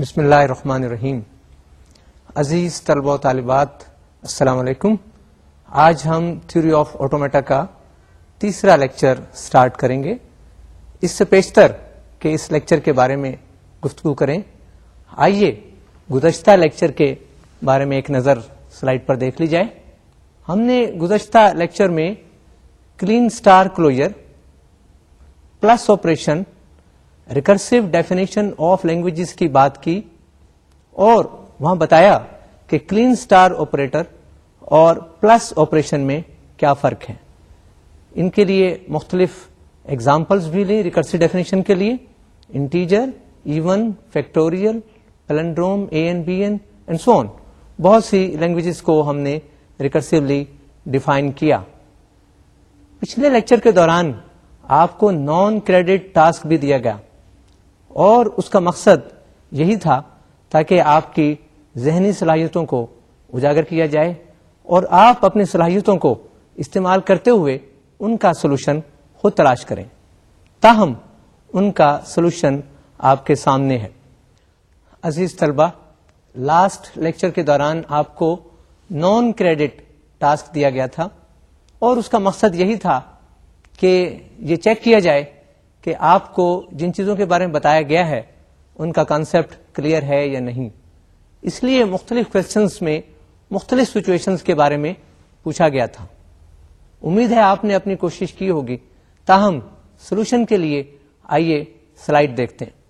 بسم اللہ الرحمن الرحیم عزیز طلبہ و طالبات السلام علیکم آج ہم تھیوری آف آٹومیٹا کا تیسرا لیکچر سٹارٹ کریں گے اس سے پیشتر کہ اس لیکچر کے بارے میں گفتگو کریں آئیے گزشتہ لیکچر کے بارے میں ایک نظر سلائڈ پر دیکھ لی جائے ہم نے گزشتہ لیکچر میں Kleene star closure plus operation recursive definition of languages کی بات کی اور وہاں بتایا کہ کلین اسٹار آپریٹر اور پلس آپریشن میں کیا فرق ہے ان کے لیے مختلف ایگزامپلس بھی لیں ریکرسو ڈیفینیشن کے لیے integer even factorial palindrome A N N B and so بہت سی لینگویجز کو ہم نے ریکرسولی ڈیفائن کیا پچھلے لیکچر کے دوران آپ کو نان کریڈٹ ٹاسک بھی دیا گیا اور اس کا مقصد یہی تھا تاکہ آپ کی ذہنی صلاحیتوں کو اجاگر کیا جائے اور آپ اپنی صلاحیتوں کو استعمال کرتے ہوئے ان کا سلوشن خود تلاش کریں تاہم ان کا سلوشن آپ کے سامنے ہے عزیز طلبہ لاسٹ لیکچر کے دوران آپ کو نان کریڈٹ ٹاسک دیا گیا تھا اور اس کا مقصد یہی تھا کہ یہ چیک کیا جائے کہ آپ کو جن چیزوں کے بارے میں بتایا گیا ہے ان کا کانسیپٹ کلیئر ہے یا نہیں اس لیے مختلف کوشچنس میں مختلف سچویشنس کے بارے میں پوچھا گیا تھا امید ہے آپ نے اپنی کوشش کی ہوگی تاہم سولوشن کے لیے آئیے سلائڈ دیکھتے ہیں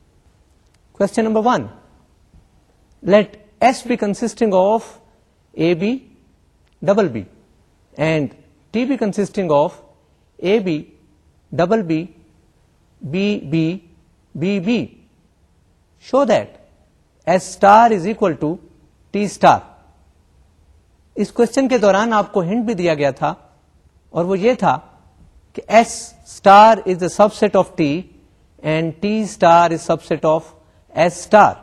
question number one let S be consisting of A B double B and T be consisting of A B double B B show that star is equal to T star us question کے دوران آپ کو hint بھی دیا گیا تھا اور وہ یہ تھا کہ S star is a subset of T and T star is subset of S star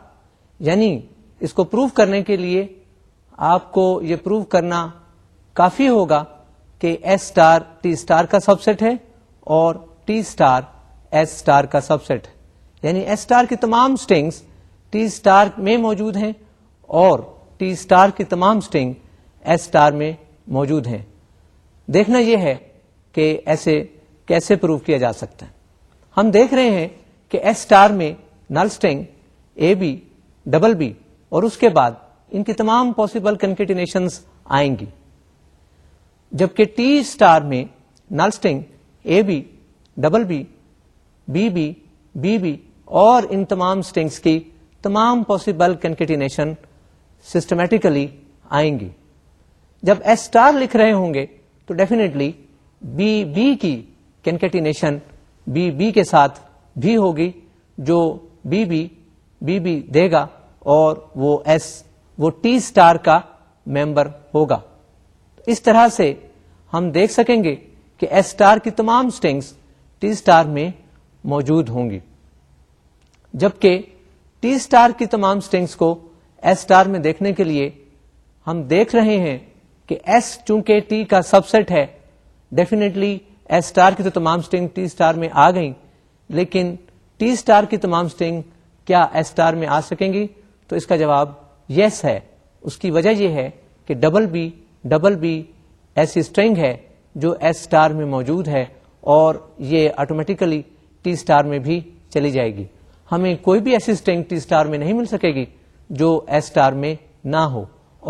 یعنی اس کو پروو کرنے کے لیے آپ کو یہ پروو کرنا کافی ہوگا کہ ایس اسٹار ٹی اسٹار کا سب سیٹ ہے اور ٹی اسٹار ایس اسٹار کا سب سیٹ یعنی ایس اسٹار کی تمام اسٹنگس ٹی اسٹار میں موجود ہیں اور ٹی اسٹار کی تمام اسٹنگ ایس اسٹار میں موجود ہیں دیکھنا یہ ہے کہ ایسے کیسے پروو کیا جا سکتا ہے ہم دیکھ رہے ہیں کہ ایس اسٹار میں null string A B double B اور اس کے بعد ان کی تمام پاسبل کنکٹ آئیں گی جبکہ ٹی اسٹار میں null string A B double B B B B B اور ان تمام اسٹنگس کی تمام پاسبل کنکٹینیشن سسٹمیٹیکلی آئیں گی جب ایس اسٹار لکھ رہے ہوں گے تو ڈیفینیٹلی بی بی کی کنکٹینیشن بی بی کے ساتھ بھی ہوگی جو بی بی بی بی دے گا اور وہ ایس وہ ٹی اسٹار کا ممبر ہوگا اس طرح سے ہم دیکھ سکیں گے کہ ایس اسٹار کی تمام اسٹنگس ٹی اسٹار میں موجود ہوں گی جبکہ ٹی اسٹار کی تمام اسٹنگس کو ایس اسٹار میں دیکھنے کے لیے ہم دیکھ رہے ہیں کہ ایس چونکہ ٹی کا سب سیٹ ہے ڈیفینیٹلی ایس اسٹار کی تو تمام اسٹرنگ ٹی اسٹار میں آ گئیں لیکن ٹی اسٹار کی تمام اسٹرنگ کیا ایس اسٹار میں آ سکیں گی تو اس کا جواب یس yes ہے اس کی وجہ یہ ہے کہ ڈبل بی ڈبل بی ایسی اسٹرنگ ہے جو ایس اسٹار میں موجود ہے اور یہ آٹومیٹیکلی ٹی اسٹار میں بھی چلی جائے گی ہمیں کوئی بھی ایسی اسٹرینگ ٹی اسٹار میں نہیں مل سکے گی جو ایس اسٹار میں نہ ہو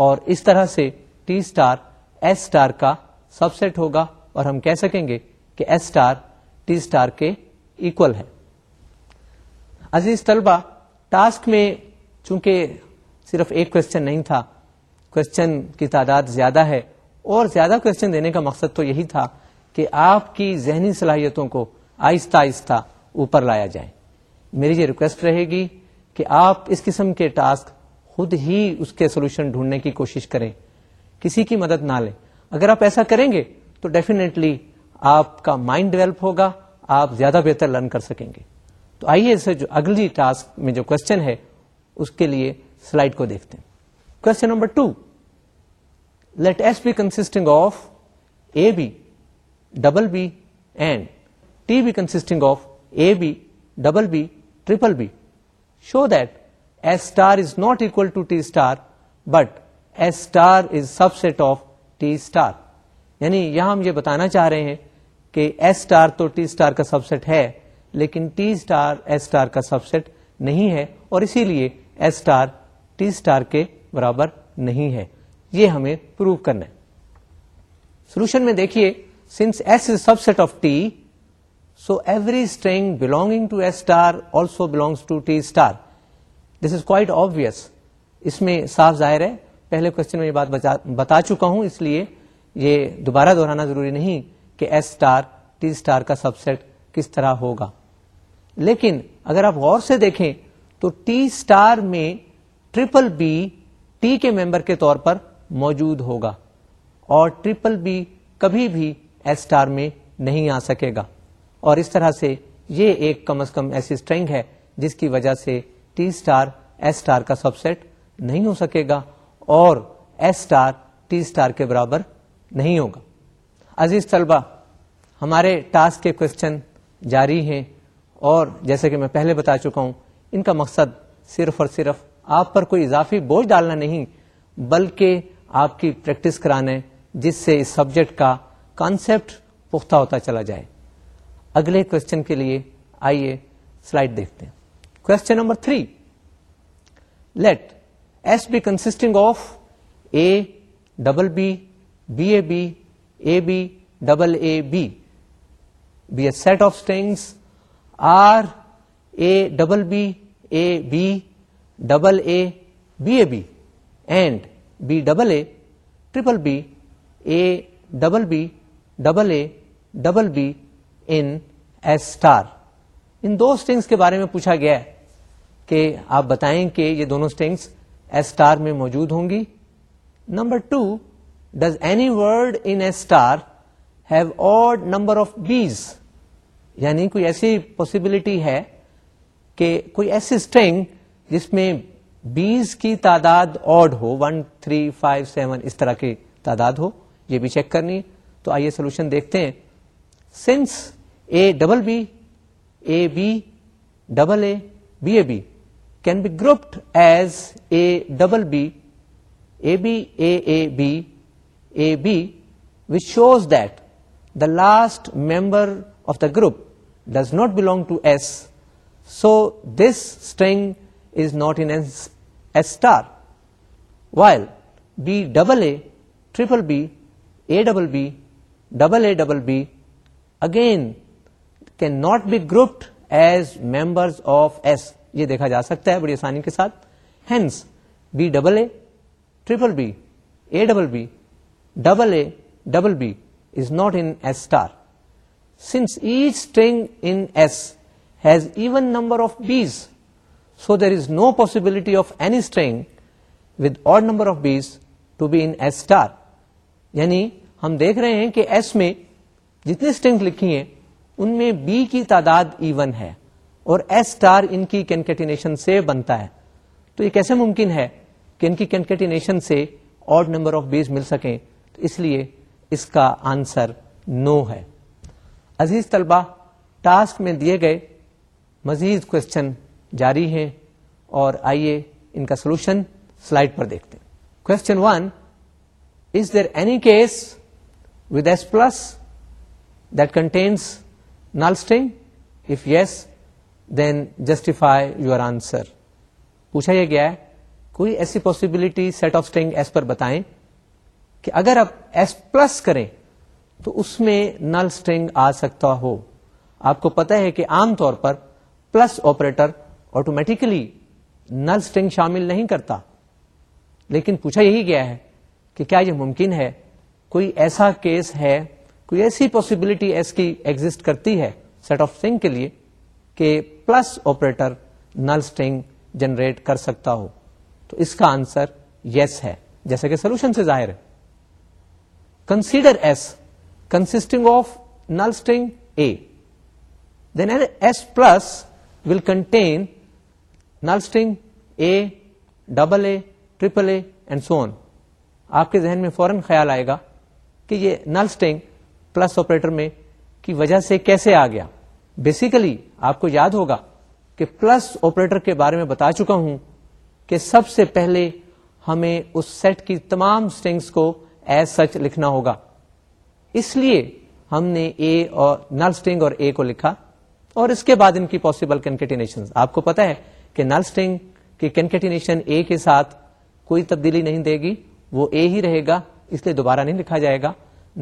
اور اس طرح سے ٹی اسٹار ایس اسٹار کا سب سیٹ ہوگا اور ہم کہہ سکیں گے کہ ایس اسٹار ٹی اسٹار کے ایکول ہے عزیز طلبا ٹاسک میں چونکہ صرف ایک کوشچن نہیں تھا کوشچن کی تعداد زیادہ ہے اور زیادہ کوشچن دینے کا مقصد تو یہی تھا کہ آپ کی ذہنی صلاحیتوں کو آہستہ آہستہ اوپر لایا جائے میری یہ ریکویسٹ رہے گی کہ آپ اس قسم کے ٹاسک خود ہی اس کے سولوشن ڈھونڈنے کی کوشش کریں کسی کی مدد نہ لیں اگر آپ ایسا کریں گے تو ڈیفینےٹلی آپ کا مائنڈ ڈیولپ ہوگا آپ زیادہ بہتر لرن کر سکیں گے تو آئیے اسے جو اگلی ٹاسک میں جو کوشچن ہے اس کے لیے سلائڈ کو دیکھتے ہیں question number two let S be consisting of A B double B and T be consisting of A B double B triple B show that S star is not equal to T star but S star is subset of T star یعنی یہاں ہم یہ بتانا چاہ رہے ہیں کہ S star تو ٹی اسٹار کا سب سیٹ ہے لیکن ٹی اسٹار ایس اسٹار کا سب سیٹ نہیں ہے اور اسی لیے ایس اسٹار ٹی اسٹار کے برابر نہیں ہے یہ ہمیں پروو کرنا ہے سولوشن میں دیکھیے since S is subset of T so every string belong to A star also belongs to T star this is quite obvious اس میں صاف ظاہر ہے پہلے کوشچن میں یہ بات بتا چکا ہوں اس لیے یہ دوبارہ دہرانا ضروری نہیں کہ ایس اسٹار ٹی اسٹار کا سب سیٹ کس طرح ہوگا لیکن اگر آپ غور سے دیکھیں تو ٹی اسٹار میں ٹریپل بی ٹی کے ممبر کے طور پر موجود ہوگا اور ٹریپل بی کبھی بھی ایس اسٹار میں نہیں آ سکے گا اور اس طرح سے یہ ایک کم از کم ایسی اسٹرینگ ہے جس کی وجہ سے ٹی اسٹار ایس اسٹار کا سب سیٹ نہیں ہو سکے گا اور ایس اسٹار ٹی اسٹار کے برابر نہیں ہوگا عزیز طلبہ ہمارے ٹاسک کے کوشچن جاری ہیں اور جیسے کہ میں پہلے بتا چکا ہوں ان کا مقصد صرف اور صرف آپ پر کوئی اضافی بوجھ ڈالنا نہیں بلکہ آپ کی پریکٹس کرانا ہے جس سے اس سبجیکٹ کا کانسیپٹ پختہ ہوتا چلا جائے اگلے کوشچن کے لیے آئیے سلائڈ دیکھتے ہیں question number three let S be consisting of A double B B A B A B double A B A set of strings are A double B A B double A B A B and B double A triple B A double B double A double B in S star ان دو strings کے بارے میں پوچھا گیا کہ آپ بتائیں کہ یہ دونوں ایس اسٹار میں موجود ہوں گی number two does any word in S star have odd number of B's یعنی کوئی ایسی پاسبلٹی ہے کہ کوئی ایسی اسٹنگ جس میں بیز کی تعداد آڈ ہو ون تھری فائیو سیون اس طرح کی تعداد ہو یہ بھی چیک کرنی تو آئیے سولوشن دیکھتے ہیں Since A double B, A B double A, B A B can be grouped as A double B, A B A B, A B, which shows that the last member of the group does not belong to S, so this string is not in S star, while B double A, triple B, A double B, double A double B again can not be grouped as members of S یہ دیکھا جا سکتا ہے بڑی آسانی کے ساتھ hence B double A triple B A double B double A double B is not in S star since each string in S has even number of B's so there is no possibility of any string with odd number of B's to be in S star یعنی ہم دیکھ رہے ہیں کہ S میں جتنی string لکھی ہیں ان میں بی کی تعداد ایون ہے اور ایس اسٹار ان کی کینکٹینیشن سے بنتا ہے تو یہ کیسے ممکن ہے کہ ان کی کینکٹینیشن سے آڈ نمبر آف بیز مل سکیں تو اس لیے اس کا آنسر نو ہے عزیز طلبہ ٹاسک میں دیے گئے مزید کوشچن جاری ہیں اور آئیے ان کا سولوشن سلائڈ پر دیکھتے ہیں question one is there any case with S plus that contains null string if yes then justify your answer پوچھا یہ گیا ہے کوئی ایسی possibility set of string S پر بتائیں کہ اگر آپ ایس پلس کریں تو اس میں نل اسٹرنگ آ سکتا ہو آپ کو پتا ہے کہ عام طور پر plus operator automatically null string شامل نہیں کرتا لیکن پوچھا یہی گیا ہے کہ کیا یہ ممکن ہے کوئی ایسا کیس ہے کوئی ایسی پاسبلٹی ایس کی ایگزٹ کرتی ہے سیٹ آف تھنگ کے لیے کہ plus operator null string generate کر سکتا ہو تو اس کا آنسر یس yes ہے جیسا کہ سولوشن سے ظاہر ہے consider S consisting of null string A then S plus will contain null string A double A triple A and so on آپ کے ذہن میں فوراً خیال آئے گا کہ یہ نل اسٹنگ پلس آپریٹر میں کی وجہ سے کیسے آ گیا بیسیکلی آپ کو یاد ہوگا کہ پلس آپریٹر کے بارے میں بتا چکا ہوں کہ سب سے پہلے ہمیں اس سیٹ کی تمام کو ایز سچ لکھنا ہوگا اس لیے ہم نے اے اے اور اور نل کو لکھا اور اس کے بعد ان کی پاسبل کنکٹینیشن آپ کو پتا ہے کہ نل اسٹنگ کینکٹینیشن اے کے ساتھ کوئی تبدیلی نہیں دے گی وہ اے ہی رہے گا اس لیے دوبارہ نہیں لکھا جائے گا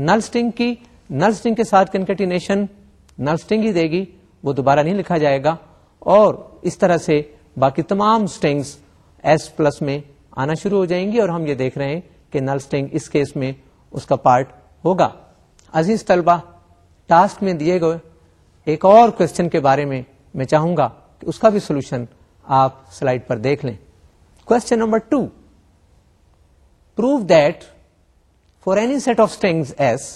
نل اسٹنگ کی نرسٹنگ کے ساتھ کنکٹینیشن نرسٹنگ ہی دے گی وہ دوبارہ نہیں لکھا جائے گا اور اس طرح سے باقی تمام اسٹنگس ایس پلس میں آنا شروع ہو جائیں گی اور ہم یہ دیکھ رہے ہیں کہ نل اسٹنگ اس کیس میں اس کا پارٹ ہوگا عزیز طلبہ ٹاسک میں دیے گئے ایک اور کوشچن کے بارے میں میں چاہوں گا کہ اس کا بھی سولوشن آپ سلائڈ پر دیکھ لیں question number two prove that for any set of strings S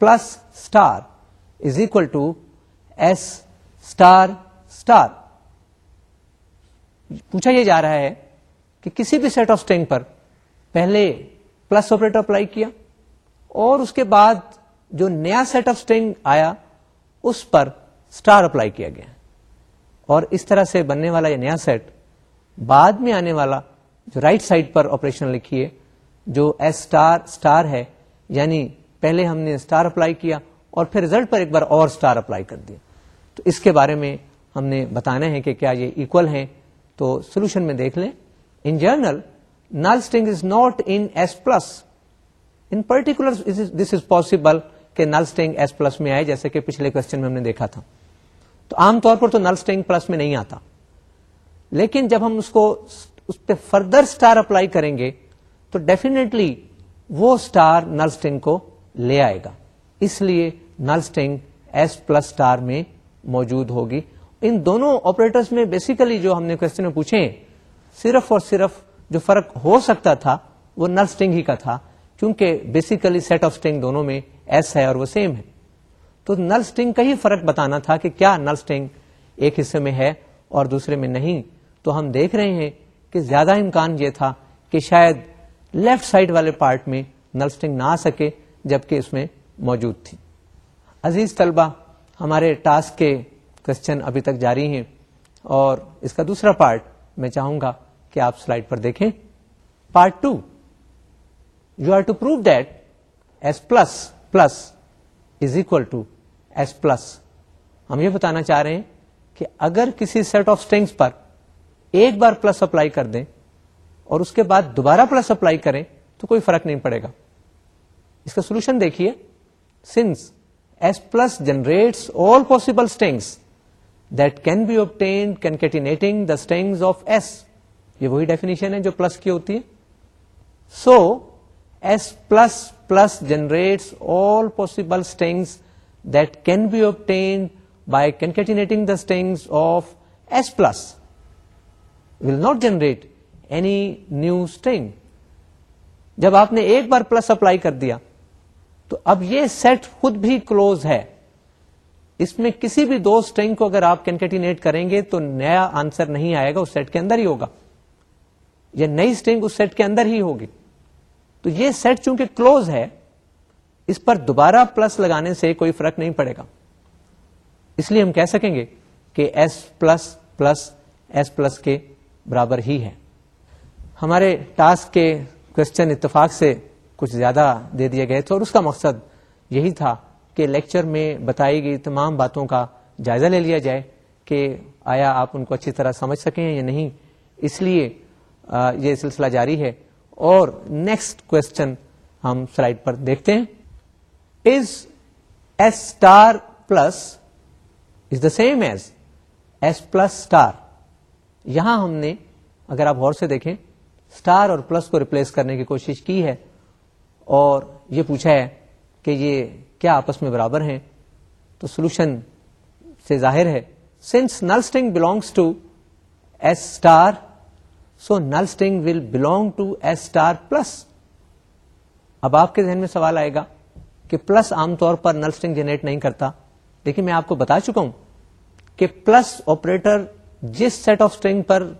plus star is equal to S star star پوچھا یہ جا رہا ہے کہ کسی بھی سیٹ آف اسٹینگ پر پہلے پلس آپریٹر اپلائی کیا اور اس کے بعد جو نیا سیٹ آف اسٹینگ آیا اس پر اسٹار اپلائی کیا گیا اور اس طرح سے بننے والا یہ نیا سیٹ بعد میں آنے والا جو رائٹ right سائڈ پر آپریشن لکھی ہے جو ایس اسٹار اسٹار ہے یعنی پہلے ہم نے اسٹار اپلائی کیا اور پھر ریزلٹ پر ایک بار اور اسٹار اپلائی کر دیا تو اس کے بارے میں ہم نے بتانا ہے کہ کیا یہ تو سولوشن میں دیکھ لیں in in in general null string is is not S plus particular this possible کہ نل اسٹینگ ایس پلس میں آئے جیسے کہ پچھلے کوشچن میں ہم نے دیکھا تھا تو عام طور پر تو نل اسٹینگ پلس میں نہیں آتا لیکن جب ہم اس کو اس پہ فردر اسٹار اپلائی کریں گے تو ڈیفینیٹلی وہ اسٹار نل اسٹنگ کو لے آئے گا اس لیے null string S plus star میں موجود ہوگی ان دونوں آپریٹرس میں بیسیکلی جو ہم نے کوشچن پوچھے صرف اور صرف جو فرق ہو سکتا تھا وہ نل اسٹنگ ہی کا تھا کیونکہ بیسیکلی سیٹ آف اسٹنگ دونوں میں ایس ہے اور وہ سیم ہے تو نل اسٹنگ کا ہی فرق بتانا تھا کہ کیا نل اسٹنگ ایک حصے میں ہے اور دوسرے میں نہیں تو ہم دیکھ رہے ہیں کہ زیادہ امکان یہ تھا کہ شاید لیفٹ سائڈ والے پارٹ میں نل اسٹنگ نہ آ سکے جبکہ اس میں موجود تھی عزیز طلبہ ہمارے ٹاسک کے کوشچن ابھی تک جاری ہیں اور اس کا دوسرا پارٹ میں چاہوں گا کہ آپ سلائڈ پر دیکھیں part two you are to prove that S plus plus is equal to S plus ہم یہ بتانا چاہ رہے ہیں کہ اگر کسی سیٹ آف اسٹینگس پر ایک بار پلس اپلائی کر دیں اور اس کے بعد دوبارہ پلس اپلائی کریں تو کوئی فرق نہیں پڑے گا اس کا سولوشن دیکھیے since S plus generate all possible strings that can be obtained the strings of S یہ وہی ڈیفینیشن ہے جو پلس کی ہوتی ہے so S plus plus generates all possible strings that can be obtained by concatenating the strings of S plus will not generate any new string جب آپ نے ایک بار پلس اپلائی کر دیا تو اب یہ سیٹ خود بھی کلوز ہے اس میں کسی بھی دو اسٹرنگ کو اگر آپ کینکٹینیٹ کریں گے تو نیا آنسر نہیں آئے گا اس سیٹ کے اندر ہی ہوگا یا نئی اسٹرنگ اس سیٹ کے اندر ہی ہوگی تو یہ سیٹ چونکہ کلوز ہے اس پر دوبارہ پلس لگانے سے کوئی فرق نہیں پڑے گا اس لیے ہم کہہ سکیں گے کہ S plus plus S plus کے برابر ہی ہے ہمارے ٹاسک کے کوشچن اتفاق سے کچھ زیادہ دے دیے گئے تھے اور اس کا مقصد یہی تھا کہ لیکچر میں بتائی گئی تمام باتوں کا جائزہ لے لیا جائے کہ آیا آپ ان کو اچھی طرح سمجھ سکیں یا نہیں اس لیے یہ سلسلہ جاری ہے اور نیکسٹ کوشچن ہم سلائڈ پر دیکھتے ہیں is S star plus is the same as S plus star یہاں ہم نے اگر آپ غور سے دیکھیں اسٹار اور پلس کو ریپلیس کرنے کی کوشش کی ہے اور یہ پوچھا ہے کہ یہ کیا آپس میں برابر ہیں تو سولوشن سے ظاہر ہے since null string belongs to S star so null string will belong to S star plus اب آپ کے ذہن میں سوال آئے گا کہ پلس عام طور پر نل اسٹنگ جنریٹ نہیں کرتا لیکن میں آپ کو بتا چکا ہوں کہ پلس آپریٹر جس سیٹ آف اسٹنگ پر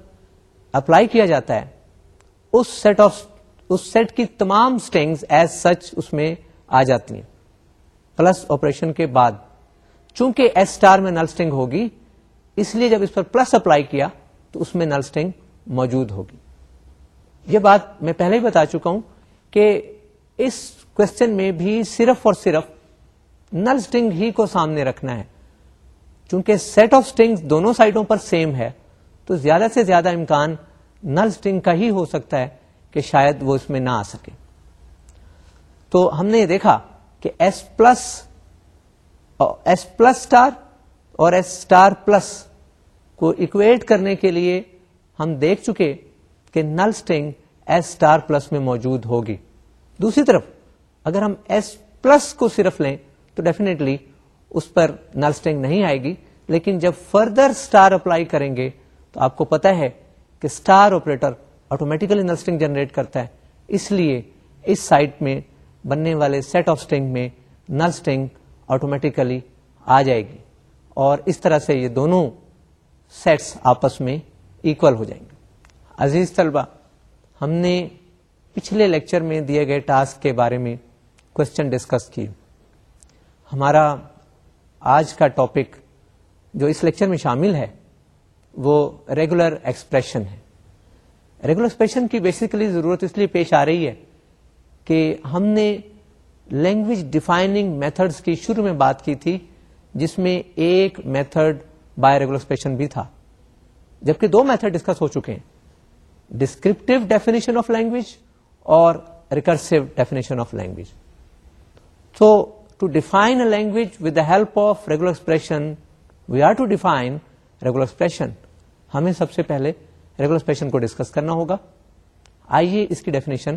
اپلائی کیا جاتا ہے اس سیٹ آف سیٹ کی تمام اسٹنگ ایز سچ اس میں آ جاتی ہیں پلس آپریشن کے بعد چونکہ ایس اسٹار میں نل اسٹنگ ہوگی اس لیے جب اس پر پلس اپلائی کیا تو اس میں نل موجود ہوگی یہ بات میں پہلے ہی بتا چکا ہوں کہ اس کوشچن میں بھی صرف اور صرف نل اسٹنگ ہی کو سامنے رکھنا ہے چونکہ سیٹ آف اسٹنگ دونوں سائڈوں پر سیم ہے تو زیادہ سے زیادہ امکان نل اسٹنگ کا ہی ہو سکتا ہے کہ شاید وہ اس میں نہ آ سکے تو ہم نے یہ دیکھا کہ S plus S plus star اور ایس اسٹار پلس کو اکویٹ کرنے کے لیے ہم دیکھ چکے کہ null string S star plus میں موجود ہوگی دوسری طرف اگر ہم ایس پلس کو صرف لیں تو ڈیفینیٹلی اس پر نل اسٹنگ نہیں آئے گی لیکن جب فردر اسٹار اپلائی کریں گے تو آپ کو پتا ہے کہ star operator automatically string generate کرتا ہے اس لیے اس سائٹ میں بننے والے سیٹ آف اسٹنگ میں نل اسٹرنگ آٹومیٹیکلی آ جائے گی اور اس طرح سے یہ دونوں سیٹس آپس میں ایکول ہو جائیں گے عزیز طلبہ ہم نے پچھلے لیکچر میں دیے گئے ٹاسک کے بارے میں کوشچن ڈسکس کی ہمارا آج کا ٹاپک جو اس لیکچر میں شامل ہے وہ ریگولر ایکسپریشن ہے ریگولرسپریشن کی بیسیکلی ضرورت اس لیے پیش آ رہی ہے کہ ہم نے لینگویج ڈیفائننگ میتھڈس کی شروع میں بات کی تھی جس میں ایک میتھڈ بائی ریگولرسپریشن بھی تھا جبکہ دو میتھڈ ڈسکس ہو چکے ہیں ڈسکرپٹیو ڈیفینیشن آف لینگویج اور recursive definition of language so to define a language with the help of regular expression we are to define regular expression ہمیں سب سے پہلے ریگولر کو ڈسکس کرنا ہوگا آئیے اس کی ڈیفینیشن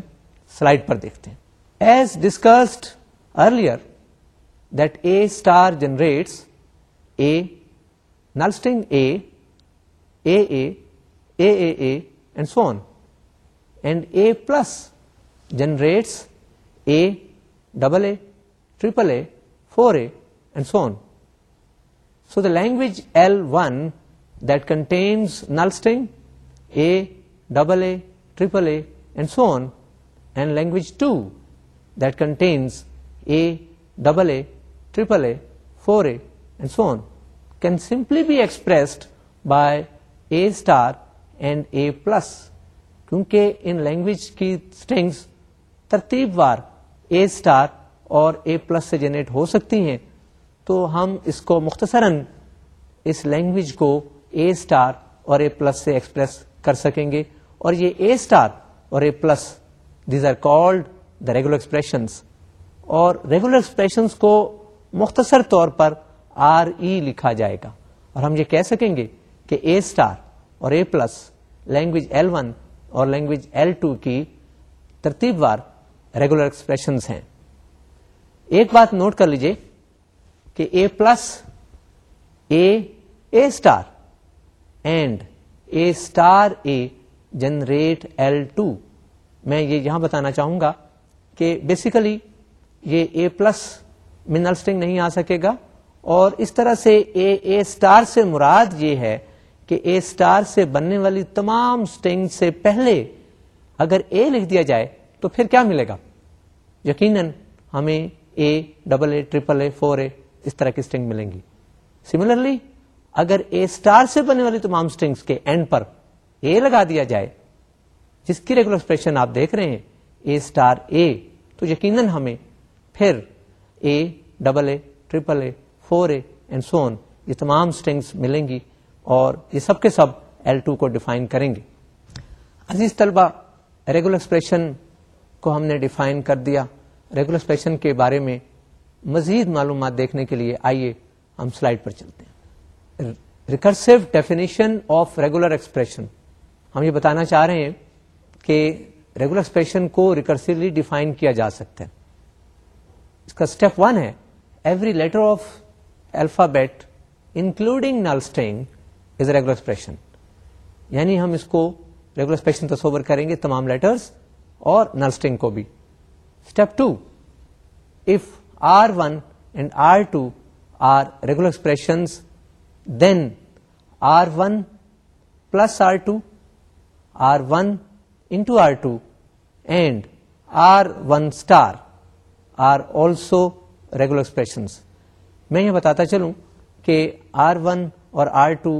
سلائڈ پر دیکھتے ہیں as discussed earlier that A star generates A null A A A A so on and A plus generates A double A triple A four A and so on so the language L one that contains null string A double A triple A and so on and language two that contains A double A triple A four A and so on can simply be expressed by A star and a plus کیونکہ ان language کی strings ترتیب وار A star اور اے plus سے generate ہو سکتی ہیں تو ہم اس کو مختصراً اس لینگویج کو اے اسٹار اور اے پلس سے ایکسپریس کر سکیں گے اور یہ اے اسٹار اور A plus these are called the regular expressions اور ریگولر ایکسپریشنس کو مختصر طور پر آر ای e لکھا جائے گا اور ہم یہ کہہ سکیں گے کہ اے اسٹار اور a plus language L one اور لینگویج ایل ٹو کی ترتیب وار ریگولر ایکسپریشنس ہیں ایک بات نوٹ کر لیجئے کہ A plus A A star and A star A generate L two میں یہ یہاں بتانا چاہوں گا کہ بیسیکلی یہ اے پلس منل اسٹنگ نہیں آ سکے گا اور اس طرح سے اے اے اسٹار سے مراد یہ ہے کہ اے اسٹار سے بننے والی تمام اسٹنگ سے پہلے اگر اے لکھ دیا جائے تو پھر کیا ملے گا یقیناً ہمیں a double a triple a four a اس طرح کی اسٹنگ ملیں گی سملرلی اگر اے اسٹار سے بننے والی تمام اسٹرنگس کے اینڈ پر اے لگا دیا جائے جس کی ریگولر ایکسپریشن آپ دیکھ رہے ہیں اے اسٹار اے تو یقیناً ہمیں پھر A double A triple A four A and so on یہ تمام اسٹرنگس ملیں گی اور یہ سب کے سب ایل ٹو کو ڈیفائن کریں گے عزیز طلبہ ریگولر ایکسپریشن کو ہم نے ڈیفائن کر دیا ریگولر ایکسپریشن کے بارے میں مزید معلومات دیکھنے کے لیے آئیے ہم سلائڈ پر چلتے ہیں recursive definition of regular expression ہم یہ بتانا چاہ رہے ہیں کہ ریگولر ایکسپریشن کو ریکرسلی ڈیفائن کیا جا سکتا ہے اس کا اسٹیپ ون ہے every letter of alphabet including string is a regular expression یعنی ہم اس کو ریگولر ایکسپریشن تصور کریں گے تمام لیٹرس اور اسٹینگ کو بھی step two if R one and R two are regular expression then R one plus R two R one into R two and R one star are also regular expression میں یہ بتاتا چلوں کہ are one اور are two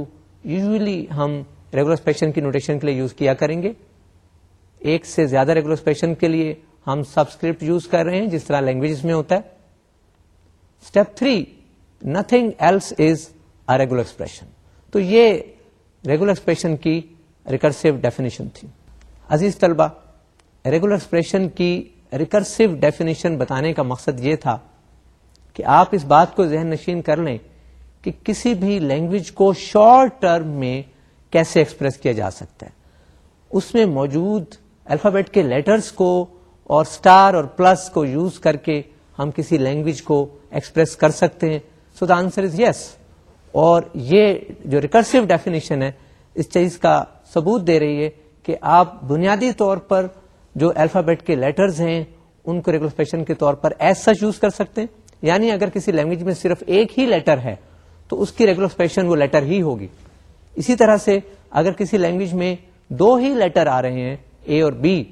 usually ہم regular expression کی notation کے لیے یوز کیا کریں گے ایک سے زیادہ ریگولر ایکسپریشن کے لیے ہم سبسکرپٹ یوز کر رہے ہیں جس طرح لینگویجز میں ہوتا ہے step three nothing else is a regular expression تو یہ ریگولر ایکسپریشن کی ریکرسو ڈیفینیشن تھی عزیز طلبا ریگولر ایکسپریشن کی ریکرسو ڈیفینیشن بتانے کا مقصد یہ تھا کہ آپ اس بات کو ذہن نشین کر لیں کہ کسی بھی لینگویج کو شارٹ ٹرم میں کیسے ایکسپریس کیا جا سکتا ہے اس میں موجود الفابیٹ کے لیٹرز کو اور سٹار اور پلس کو یوز کر کے ہم کسی لینگویج کو ایکسپریس کر سکتے ہیں so the answer is yes اور یہ جو ریکرسو ڈیفینیشن ہے اس چیز کا ثبوت دے رہی ہے کہ آپ بنیادی طور پر جو الفابیٹ کے لیٹرز ہیں ان کو ریگولفیشن کے طور پر ایز سچ یوز کر سکتے ہیں یعنی اگر کسی لینگویج میں صرف ایک ہی لیٹر ہے تو اس کی ریگولفیشن وہ لیٹر ہی ہوگی اسی طرح سے اگر کسی لینگویج میں دو ہی لیٹر آ رہے ہیں اے اور بی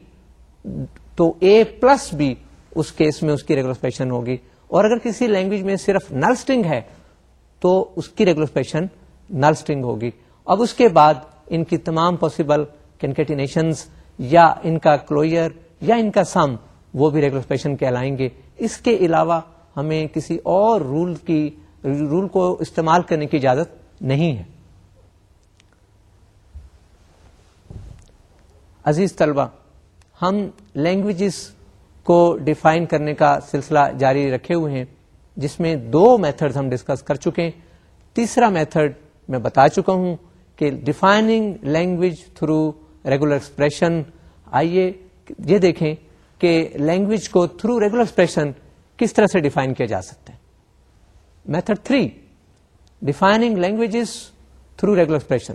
تو اے پلس بی اس کیس میں اس کی ریگولفیشن ہوگی اور اگر کسی لینگویج میں صرف نرسٹنگ ہے تو اس کی نل اسٹرنگ ہوگی اب اس کے بعد ان کی تمام پاسبل کنکیٹینیشنز یا ان کا کلوئر یا ان کا سم وہ بھی ریگولرپیشن کہلائیں گے اس کے علاوہ ہمیں کسی اور رول کی رول کو استعمال کرنے کی اجازت نہیں ہے عزیز طلبہ ہم لینگویجز کو ڈیفائن کرنے کا سلسلہ جاری رکھے ہوئے ہیں جس میں دو میتھڈ ہم ڈسکس کر چکے ہیں تیسرا میتھڈ میں بتا چکا ہوں کہ defining language through regular expression آئیے یہ دیکھیں کہ لینگویج کو تھرو ریگولر ایکسپریشن کس طرح سے ڈیفائن کیا جا سکتا ہے method three defining languages through regular expression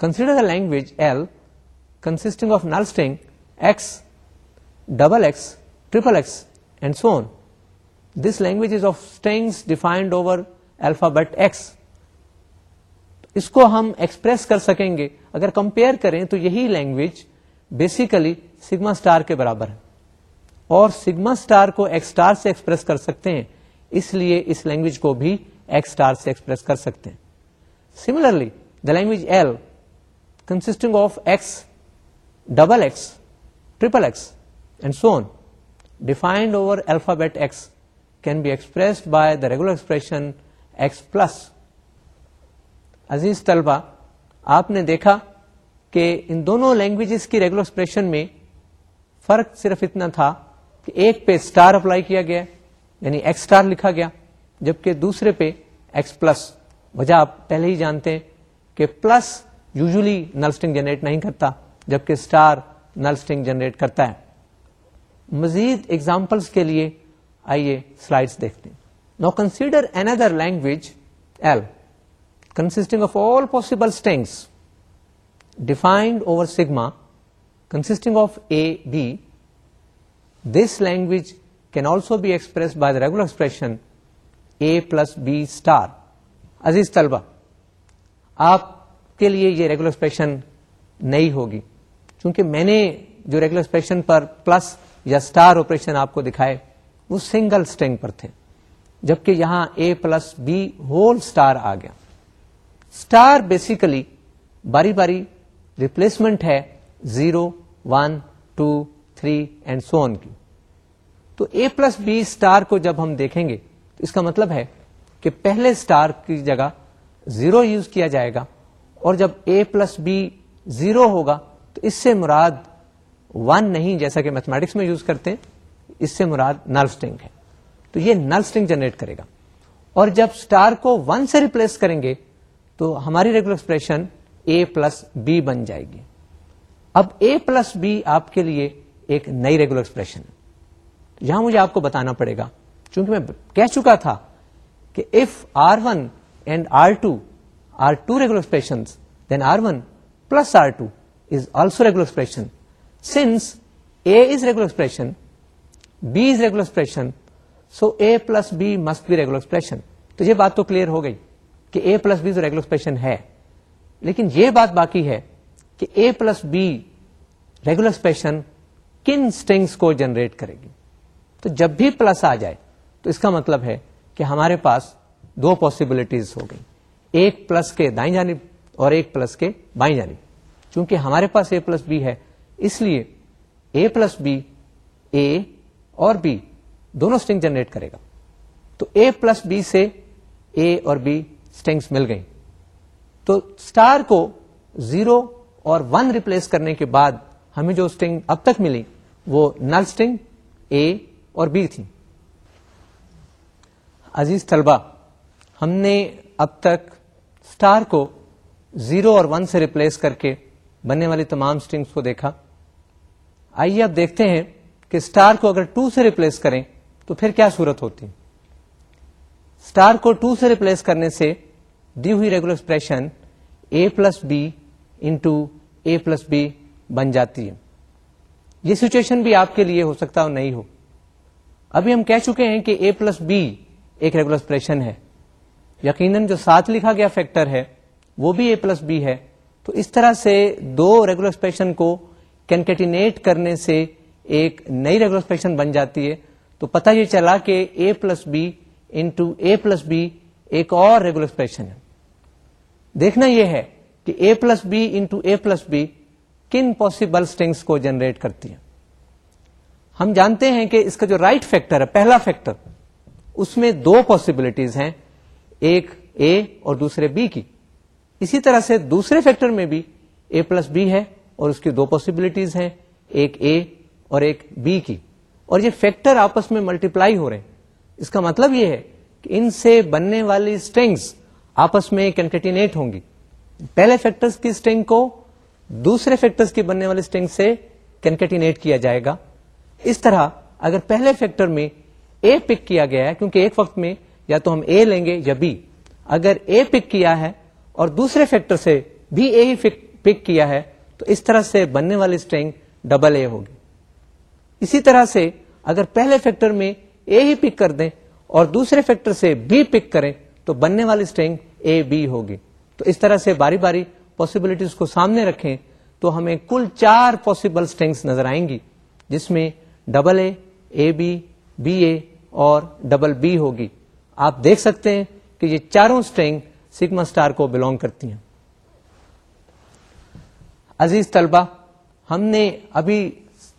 consider the language L consisting of null string X double X triple X and so on this language is strings defined over X اس کو ہم express کر سکیں گے اگر compare کریں تو یہی language basically sigma star کے برابر ہے اور سگما اسٹار کو ایکس اسٹار سے ایکسپریس کر سکتے ہیں اس لیے اس لینگویج کو بھی ایکس اسٹار سے ایکسپریس کر سکتے ہیں similarly the language L consisting of X double X triple X and so on defined over alphabet X can be expressed by the regular expression X plus عزیز طلبا آپ نے دیکھا کہ ان دونوں لینگویجز کی ریگولر ایکسپریشن میں فرق صرف اتنا تھا کہ ایک پہ اسٹار اپلائی کیا گیا یعنی ایکس اسٹار لکھا گیا جبکہ دوسرے پہ ایکس پلس وجہ آپ پہلے ہی جانتے ہیں کہ plus usually null string generate نہیں کرتا جبکہ اسٹار نل اسٹنگ جنریٹ کرتا ہے مزید ایگزامپلس کے لیے آئیے سلائڈ دیکھتے ہیں now consider language L consisting of all possible strings defined over sigma consisting of A B this language can also be express by the regular expression A plus B star عزیز طلبہ آپ کے لیے یہ regular expression نہیں ہوگی چونکہ میں نے جو ریگولر ایکسپریشن پر پلس یا اسٹار آپریشن آپ کو دکھائے وہ سنگل اسٹینگ پر تھے جبکہ یہاں A plus B whole star آ گیا اسٹار بیسیکلی باری باری ریپلیسمنٹ ہے zero one two three and so تو اے پلس بی اسٹار کو جب ہم دیکھیں گے تو اس کا مطلب ہے کہ پہلے اسٹار کی جگہ زیرو یوز کیا جائے گا اور جب اے پلس بی زیرو ہوگا تو اس سے مراد ون نہیں جیسا کہ میتھمیٹکس میں یوز کرتے ہیں اس سے مراد نل اسٹنگ ہے تو یہ نل اسٹنگ جنریٹ کرے گا اور جب اسٹار کو ون سے ریپلیس کریں گے تو ہماری regular expression A plus B بن جائے گی اب اے پلس بی آپ کے لیے ایک نئی ریگولر ایکسپریشن یہاں مجھے آپ کو بتانا پڑے گا چونکہ میں کہہ چکا تھا کہ if R one and R two are two regular expression then R one plus R two is also regular expression since A is regular expression B is regular expression so A plus B must be regular expression تو یہ بات تو clear ہو گئی کہ اے plus be تو regular expression ہے لیکن یہ بات باقی ہے کہ A plus B regular expression کن اسٹنگس کو جنریٹ کرے گی تو جب بھی پلس آ جائے تو اس کا مطلب ہے کہ ہمارے پاس دو پاسبلٹیز ہو گئی ایک پلس کے دائیں جانب اور ایک پلس کے بائیں جانب چونکہ ہمارے پاس اے پلس بی ہے اس لیے اے پلس بی اے اور بی دونوں اسٹنگ جنریٹ کرے گا تو اے پلس بی سے اے اور بی اسٹنگس مل گئیں تو اسٹار کو زیرو اور ون ریپلیس کرنے کے بعد ہمیں جو اسٹنگ اب تک ملی وہ نل اسٹنگ اے اور بی تھی عزیز طلبا ہم نے اب تک اسٹار کو زیرو اور ون سے ریپلیس کر کے بننے والی تمام اسٹنگس کو دیکھا آئیے اب دیکھتے ہیں کہ اسٹار کو اگر ٹو سے ریپلیس کریں تو پھر کیا صورت ہوتی اسٹار کو ٹو سے ریپلیس کرنے سے دی ہوئی regular expression A A plus plus B B بن جاتی ہے یہ سچویشن بھی آپ کے لیے ہو سکتا ہو اور نہیں ہو ابھی ہم کہہ چکے ہیں کہ اے پلس بی ایک ریگولر ایکسپریشن ہے یقیناً جو ساتھ لکھا گیا فیکٹر ہے وہ بھی اے پلس بی ہے تو اس طرح سے دو ریگولر ایکسپریشن کو کینکیٹینیٹ کرنے سے ایک نئی ریگولرسپیکشن بن جاتی ہے تو پتہ یہ چلا کہ A plus B into A plus B ایک اور ریگولر دیکھنا یہ ہے کہ A A plus plus B B into کن پاسبل کو جنریٹ کرتی ہے ہم جانتے ہیں کہ اس کا جو رائٹ right فیکٹر ہے پہلا فیکٹر اس میں دو پاسبلٹیز ہیں ایک اے اور دوسرے بی کی اسی طرح سے دوسرے فیکٹر میں بھی اے پلس بی ہے اور اس کی دو پاسبلٹیز ہیں ایک اے اور ایک بی کی اور یہ فیکٹر آپس میں ملٹیپلائی ہو رہے ہیں اس کا مطلب یہ ہے کہ ان سے بننے والی اسٹرنگس آپس میں کنکٹینیٹ ہوں گی پہلے فیکٹرز کی اسٹرنگ کو دوسرے فیکٹرز کی بننے والی سے کنکٹینیٹ کیا جائے گا اس طرح اگر پہلے فیکٹر میں اے پک کیا گیا ہے کیونکہ ایک وقت میں یا تو ہم اے لیں گے یا بی اگر اے پک کیا ہے اور دوسرے فیکٹر سے بھی اے ہی پک کیا ہے تو اس طرح سے بننے والی اسٹرینگ ڈبل اے ہوگی اسی طرح سے اگر پہلے فیکٹر میں اے ہی پک کر دیں اور دوسرے فیکٹر سے بی پک کریں تو بننے والی اسٹرنگ اے بی ہوگی تو اس طرح سے باری باری پاسبلٹیز کو سامنے رکھیں تو ہمیں کل چار پاسبل نظر آئیں گی جس میں double A A B B A اور ڈبل بی ہوگی آپ دیکھ سکتے ہیں کہ یہ چاروں اسٹرنگ سگما اسٹار کو بلونگ کرتی ہیں عزیز طلبہ ہم نے ابھی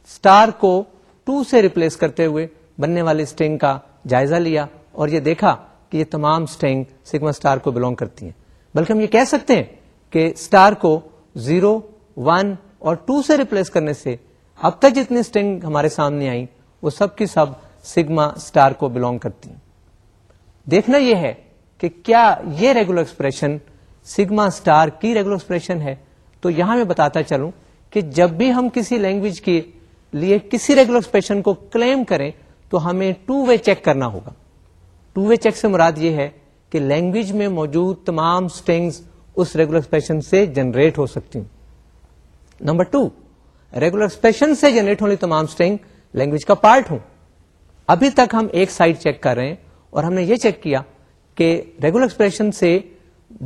اسٹار کو ٹو سے ریپلیس کرتے ہوئے بننے والے اسٹینگ کا جائزہ لیا اور یہ دیکھا کہ یہ تمام اسٹینگ سگما اسٹار کو بلونگ کرتی ہیں بلکہ ہم یہ کہہ سکتے ہیں کہ اسٹار کو زیرو ون اور ٹو سے ریپلیس کرنے سے اب تک جتنی اسٹینگ ہمارے سامنے آئی وہ سب کی سب سگما اسٹار کو بلونگ کرتی ہیں دیکھنا یہ ہے کہ کیا یہ ریگولر ایکسپریشن سگما اسٹار کی ریگولر ایکسپریشن ہے تو یہاں میں بتاتا چلوں کہ جب بھی ہم کسی لینگویج کی لیے کسی ریگولر ایکسپریشن کو کلیم کریں تو ہمیں ٹو وے چیک کرنا ہوگا ٹو وے چیک سے مراد یہ ہے کہ لینگویج میں موجود تمام اس ریگولر ایکسپریشن سے جنریٹ ہو سکتی نمبر ٹو ریگولر ایکسپریشن سے جنریٹ ہونے تمام اسٹینگ لینگویج کا پارٹ ہوں ابھی تک ہم ایک سائڈ چیک کر رہے ہیں اور ہم نے یہ چیک کیا کہ ریگولر ایکسپریشن سے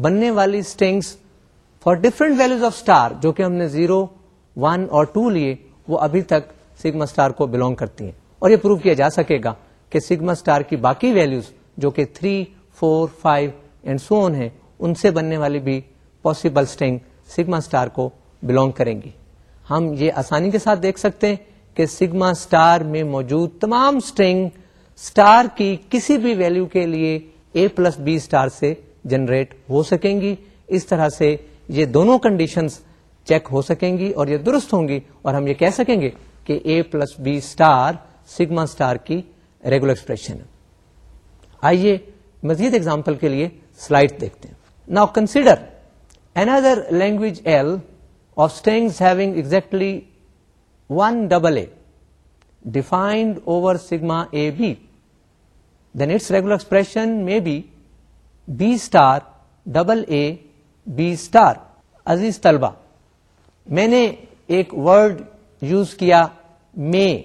بننے والی strings for different values of star جو کہ ہم نے زیرو ون اور ٹو لیے وہ ابھی تک سگما اسٹار کو بلونگ کرتی ہیں اور یہ پروو کیا جا سکے گا کہ سگما اسٹار کی باقی ویلیوز جو کہ تھری سکتے ہیں کہ سگما اسٹار میں موجود تمام اسٹینگ اسٹار کی کسی بھی ویلو کے لیے اے پلس بی اسٹار سے جنریٹ ہو سکیں گی اس طرح سے یہ دونوں کنڈیشنز چیک ہو سکیں گی اور یہ درست ہوں گی اور ہم یہ کہہ سکیں گے کہ A plus B star sigma star کی ریگولر ایکسپریشن آئیے مزید ایگزامپل کے لیے سلائڈ دیکھتے ہیں نا consider another language L of string having exactly one double A defined over sigma A B then it's regular expression میں B star double A B star عزیز طلبا میں نے ایک ورڈ یوز کیا میں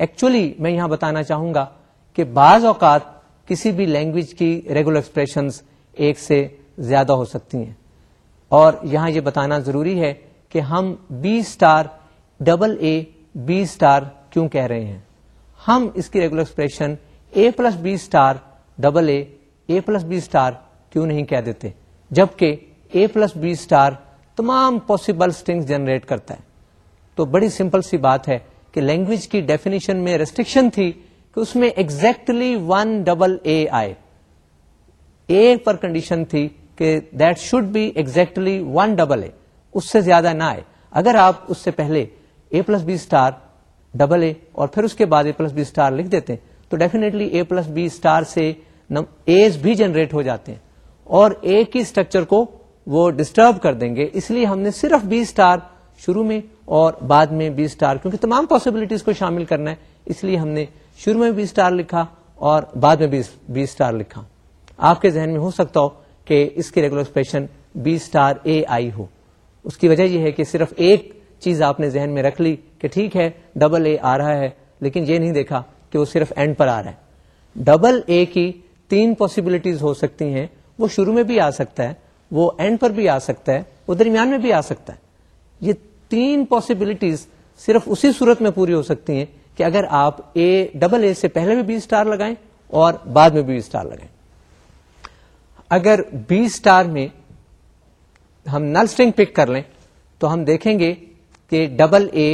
ایکچولی میں یہاں بتانا چاہوں گا کہ بعض اوقات کسی بھی لینگویج کی ریگولر ایکسپریشن ایک سے زیادہ ہو سکتی ہیں اور یہاں یہ بتانا ضروری ہے کہ ہم B star double A B star کیوں کہہ رہے ہیں ہم اس کی regular expression A plus B star double A A plus B star کیوں نہیں کہہ دیتے جبکہ اے پلس بی اسٹار تمام پوسبل جنریٹ کرتا ہے تو بڑی سمپل سی بات ہے کہ لینگویج کی ڈیفینیشن میں ریسٹرکشن تھی کہ اس میں ایگزیکٹلی ون ڈبل اے آئے اے پر کنڈیشن تھی کہ that should be exactly one double A اس سے زیادہ نہ آئے اگر آپ اس سے پہلے A plus B star double A اور پھر اس کے بعد اے پلس بی اسٹار لکھ دیتے ہیں تو definitely A plus B star سے ایز بھی جنریٹ ہو جاتے ہیں اور اے کی اسٹرکچر کو وہ ڈسٹرب کر دیں گے اس لیے ہم نے صرف بی اسٹار شروع میں اور بعد میں بی اسٹار کیونکہ تمام پاسبلٹیز کو شامل کرنا ہے اس لیے ہم نے شروع میں بی اسٹار لکھا اور بعد میں بی لکھا آپ کے ذہن میں ہو سکتا ہو کہ اس کی regular expression B star A آئی ہو اس کی وجہ یہ ہے کہ صرف ایک چیز آپ نے ذہن میں رکھ لی کہ ٹھیک ہے ڈبل اے آ رہا ہے لیکن یہ نہیں دیکھا کہ وہ صرف اینڈ پر آ رہا ہے ڈبل اے کی تین پاسبلٹیز ہو سکتی ہیں وہ شروع میں بھی آ سکتا ہے وہ اینڈ پر بھی آ سکتا ہے وہ درمیان میں بھی آ سکتا ہے یہ تین پاسبلٹیز صرف اسی صورت میں پوری ہو سکتی ہیں کہ اگر آپ اے ڈبل اے سے پہلے بھی بی لگائیں اور بعد میں بی بی لگائیں اگر میں ہم نل پک کر لیں تو ہم دیکھیں گے کہ ڈبل اے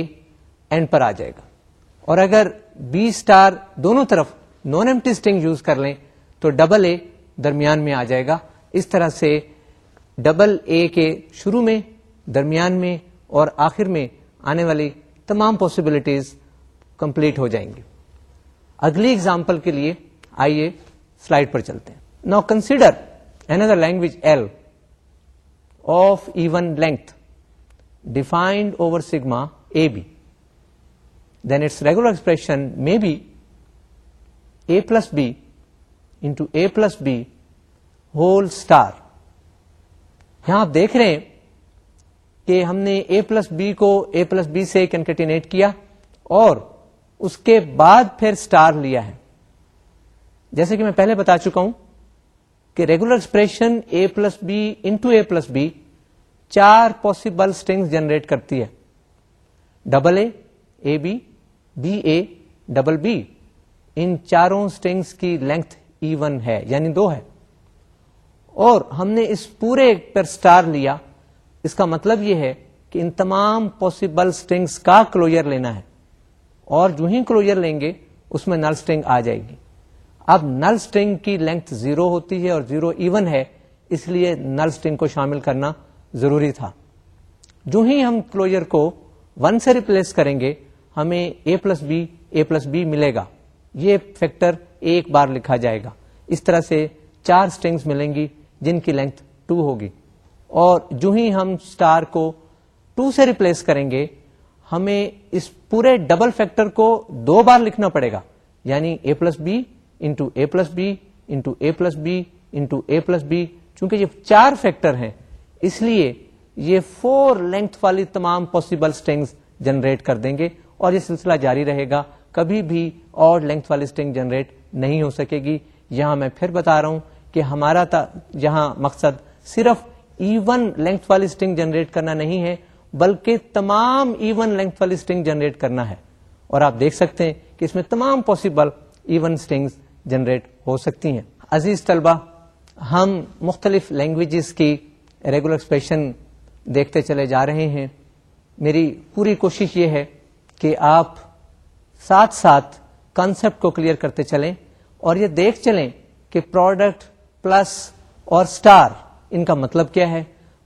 اینڈ پر آ جائے گا اور اگر بی اسٹار دونوں طرف نان ایمٹی اسٹنگ یوز کر لیں تو ڈبل اے درمیان میں آ جائے گا اس طرح سے ڈبل اے کے شروع میں درمیان میں اور آخر میں آنے والی تمام پاسبلٹیز کمپلیٹ ہو جائیں گی اگلی ایگزامپل کے لیے آئیے سلائڈ پر چلتے ہیں نا consider another language L of even length defined over sigma A B then its regular expression may be A plus B into A plus B whole star یہاں آپ دیکھ رہے ہیں کہ ہم نے اے پلس بی کو اے پلس بی سے کنکٹینیٹ کیا اور اس کے بعد پھر اسٹار لیا ہے جیسے کہ میں پہلے بتا چکا ہوں کہ regular expression A plus B into A plus B چار پاسبل اسٹنگ جنریٹ کرتی ہے double A A B B A double B ان چاروں اسٹنگس کی لینتھ ای ون ہے یعنی دو ہے اور ہم نے اس پورے پر اسٹار لیا اس کا مطلب یہ ہے کہ ان تمام پاسبل اسٹنگس کا کلوجر لینا ہے اور جو ہی کلوجر لیں گے اس میں نل نرسٹنگ آ جائے گی اب نل اسٹرنگ کی لینتھ زیرو ہوتی ہے اور زیرو ایون ہے اس لیے نل اسٹنگ کو شامل کرنا ضروری تھا جو ہی ہم کلوجر کو ون سے ریپلیس کریں گے ہمیں A plus B A plus B ملے گا یہ فیکٹر ایک بار لکھا جائے گا اس طرح سے چار اسٹنگس ملیں گی جن کی لینتھ ٹو ہوگی اور جو ہی ہم اسٹار کو ٹو سے ریپلیس کریں گے ہمیں اس پورے ڈبل فیکٹر کو دو بار لکھنا پڑے گا یعنی A plus B into A plus B into A plus B into A plus B چونکہ یہ چار فیکٹر ہیں اس لیے یہ فور لینتھ والی تمام پوسیبل اسٹنگس جنریٹ کر دیں گے اور یہ سلسلہ جاری رہے گا کبھی بھی اور لینتھ والی اسٹنگ جنریٹ نہیں ہو سکے گی یہاں میں پھر بتا رہا ہوں کہ ہمارا یہاں مقصد صرف ایون لینتھ والی اسٹنگ جنریٹ کرنا نہیں ہے بلکہ تمام ایون لینتھ والی اسٹنگ جنریٹ کرنا ہے اور آپ دیکھ سکتے ہیں کہ اس میں تمام پاسبل ایون اسٹنگ جنریٹ ہو سکتی ہیں عزیز طلبہ ہم مختلف لینگویجز کی ریگولر ایکسپریشن دیکھتے چلے جا رہے ہیں میری پوری کوشش یہ ہے کہ آپ ساتھ ساتھ کانسیپٹ کو کلیئر کرتے چلیں اور یہ دیکھ چلیں کہ پروڈکٹ پلس اور اسٹار ان کا مطلب کیا ہے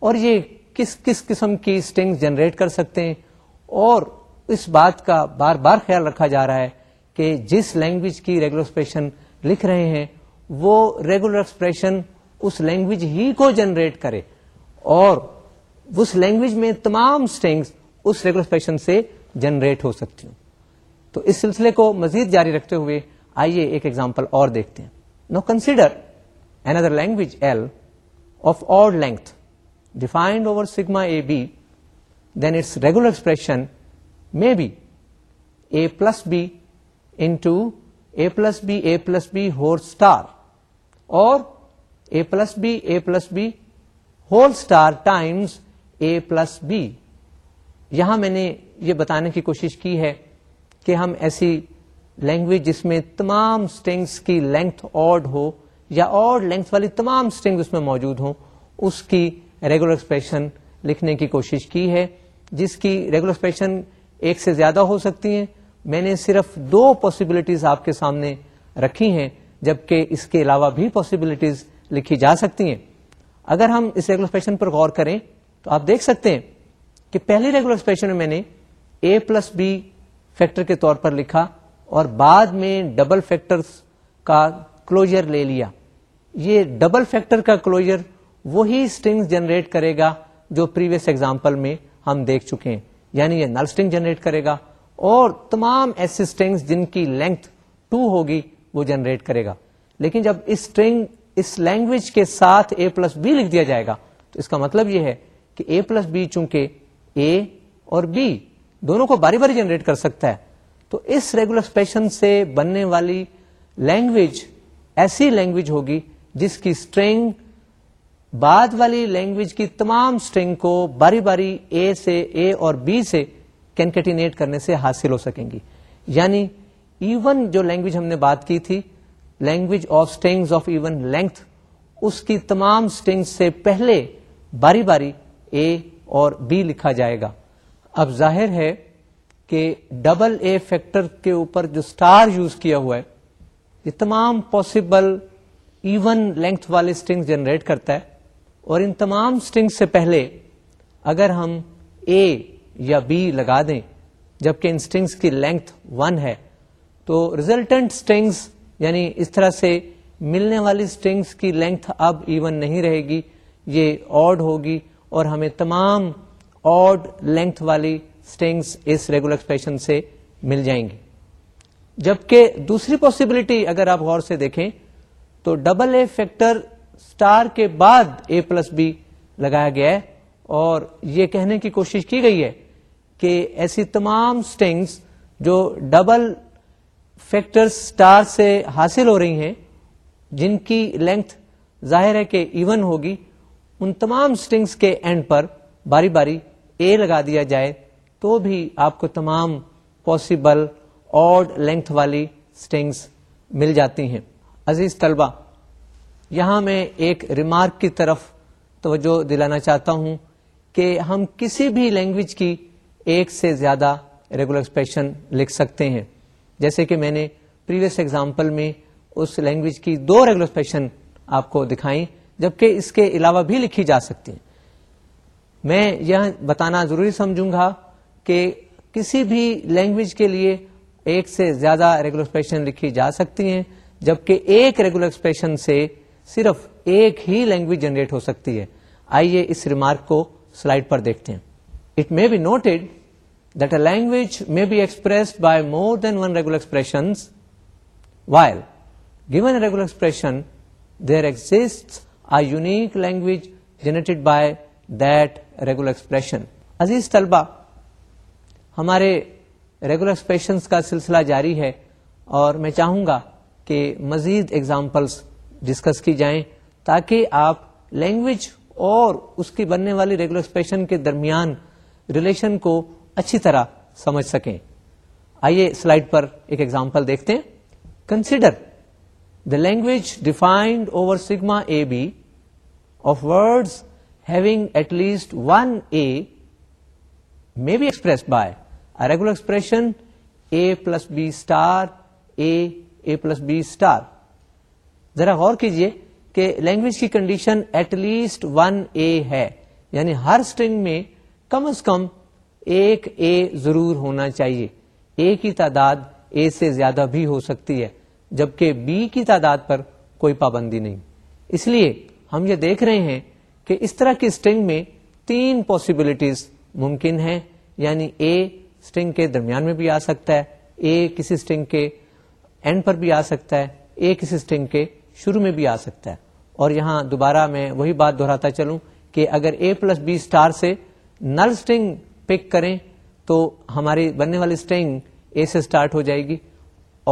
اور یہ کس کس قسم کی اسٹنگ جنریٹ کر سکتے ہیں اور اس بات کا بار بار خیال رکھا جا رہا ہے کہ جس لینگویج کی ریگولر ایکسپریشن لکھ رہے ہیں وہ ریگولر ایکسپریشن اس لینگویج ہی کو جنریٹ کرے اور اس لینگویج میں تمام اسٹینگس اس ریگولر ایکسپریشن سے جنریٹ ہو سکتی ہوں تو اس سلسلے کو مزید جاری رکھتے ہوئے آئیے ایک ایگزامپل اور دیکھتے ہیں now consider another language L A plus regular whole B into B plus plus B A plus B star times A plus B یہاں میں نے یہ بتانے کی کوشش کی ہے کہ ہم ایسی لینگویج جس میں تمام اسٹینگس کی لینتھ آڈ ہو یا اور لینتھ والی تمام اسٹرنگ اس میں موجود ہوں اس کی ریگولر ایکسپریشن لکھنے کی کوشش کی ہے جس کی ریگولر ایکسپریشن ایک سے زیادہ ہو سکتی ہیں میں نے صرف دو پاسبلٹیز آپ کے سامنے رکھی ہیں جبکہ اس کے علاوہ بھی پاسبلٹیز لکھی جا سکتی ہیں اگر ہم اس ریگولر ایکسپریشن پر غور کریں تو آپ دیکھ سکتے ہیں کہ پہلی ریگولر میں میں نے اے پلس بی فیکٹر کے طور پر لکھا اور بعد میں ڈبل فیکٹرز کا کلوجر لے لیا یہ ڈبل فیکٹر کا کلوجر وہی اسٹرنگ جنریٹ کرے گا جو پریویس ایگزامپل میں ہم دیکھ چکے ہیں یعنی یہ نل اسٹنگ جنریٹ کرے گا اور تمام ایسے جن کی لینتھ ٹو ہوگی وہ جنریٹ کرے گا لیکن جب اسٹرنگ اس لینگویج کے ساتھ اے پلس بی لکھ دیا جائے گا تو اس کا مطلب یہ ہے کہ اے پلس بی چونکہ اے اور بی دونوں کو باری باری جنریٹ کر سکتا ہے تو اس ریگولر اسپیشن سے بننے والی لینگویج ایسی لینگویج ہوگی جس کی اسٹرینگ بعد والی لینگویج کی تمام اسٹرنگ کو باری باری اے سے اے اور بی سے کینکٹینیٹ کرنے سے حاصل ہو سکیں گی یعنی ایون جو لینگویج ہم نے بات کی تھی language of strings of even length اس کی تمام اسٹینگ سے پہلے باری باری اے اور بی لکھا جائے گا اب ظاہر ہے کہ ڈبل اے فیکٹر کے اوپر جو اسٹار یوز کیا ہوا ہے یہ تمام پاسبل ایون لینتھ والے اسٹنگ جنریٹ کرتا ہے اور ان تمام اسٹنگ سے پہلے اگر ہم اے یا بی لگا دیں جبکہ ان اسٹنگس کی لینتھ ون ہے تو ریزلٹنٹ اسٹنگس یعنی اس طرح سے ملنے والی اسٹنگس کی لینتھ اب ایون نہیں رہے گی یہ آڈ ہوگی اور ہمیں تمام آڈ لینتھ والی اسٹنگس اس ریگولر ایکسپریشن سے مل جائیں گی جبکہ دوسری پاسبلٹی اگر آپ غور سے دیکھیں تو ڈبل اے فیکٹر اسٹار کے بعد اے پلس بی لگایا گیا ہے اور یہ کہنے کی کوشش کی گئی ہے کہ ایسی تمام اسٹنگس جو ڈبل فیکٹر اسٹار سے حاصل ہو رہی ہیں جن کی لینتھ ظاہر ہے کہ ایون ہوگی ان تمام اسٹنگس کے اینڈ پر باری باری اے لگا دیا جائے تو بھی آپ کو تمام پاسبل آڈ لینتھ والی اسٹنگس مل جاتی ہیں عزیز طلبہ یہاں میں ایک ریمارک کی طرف توجہ دلانا چاہتا ہوں کہ ہم کسی بھی لینگویج کی ایک سے زیادہ ریگولر ایکسپریشن لکھ سکتے ہیں جیسے کہ میں نے پریویس ایگزامپل میں اس لینگویج کی دو ریگولر ایکسپریشن آپ کو دکھائیں جبکہ اس کے علاوہ بھی لکھی جا سکتی ہیں میں یہ بتانا ضروری سمجھوں گا کہ کسی بھی لینگویج کے لیے ایک سے زیادہ ریگولر ایکسپریشن لکھی جا سکتی ہیں جبکہ ایک ریگولر ایکسپریشن سے صرف ایک ہی لینگویج جنریٹ ہو سکتی ہے آئیے اس ریمارک کو سلائڈ پر دیکھتے ہیں it may be noted that a language may be express by more than one regular expression while given regular expression there exist a unique language generated by that regular expression عزیز طلبہ ہمارے regular ریگولرسپیشنس کا سلسلہ جاری ہے اور میں چاہوں گا کہ مزید ایگزامپلس ڈسکس کی جائیں تاکہ آپ لینگویج اور اس کی بننے والی ریگولر ریگولرسپیشن کے درمیان ریلیشن کو اچھی طرح سمجھ سکیں آئیے سلائڈ پر ایک ایگزامپل دیکھتے ہیں consider the language defined over sigma A B of word having at least one A may be express by regular expression A plus B star A A plus B star ذرا غور کیجئے کہ language کی condition at least one A ہے یعنی ہر اسٹرنگ میں کم از کم ایک اے ضرور ہونا چاہیے اے کی تعداد اے سے زیادہ بھی ہو سکتی ہے جبکہ بی کی تعداد پر کوئی پابندی نہیں اس لیے ہم یہ دیکھ رہے ہیں کہ اس طرح کی اسٹرنگ میں تین پاسبلٹیز ممکن ہیں یعنی اے اسٹرنگ کے درمیان میں بھی آ سکتا ہے اے کسی اسٹرنگ کے اینڈ پر بھی آ سکتا ہے اے کسی اسٹرنگ کے شروع میں بھی آ سکتا ہے اور یہاں دوبارہ میں وہی بات دہراتا چلوں کہ اگر اے پلس بی اسٹار سے نل اسٹرنگ پک کریں تو ہماری بننے والی اسٹرنگ اے سے اسٹارٹ ہو جائے گی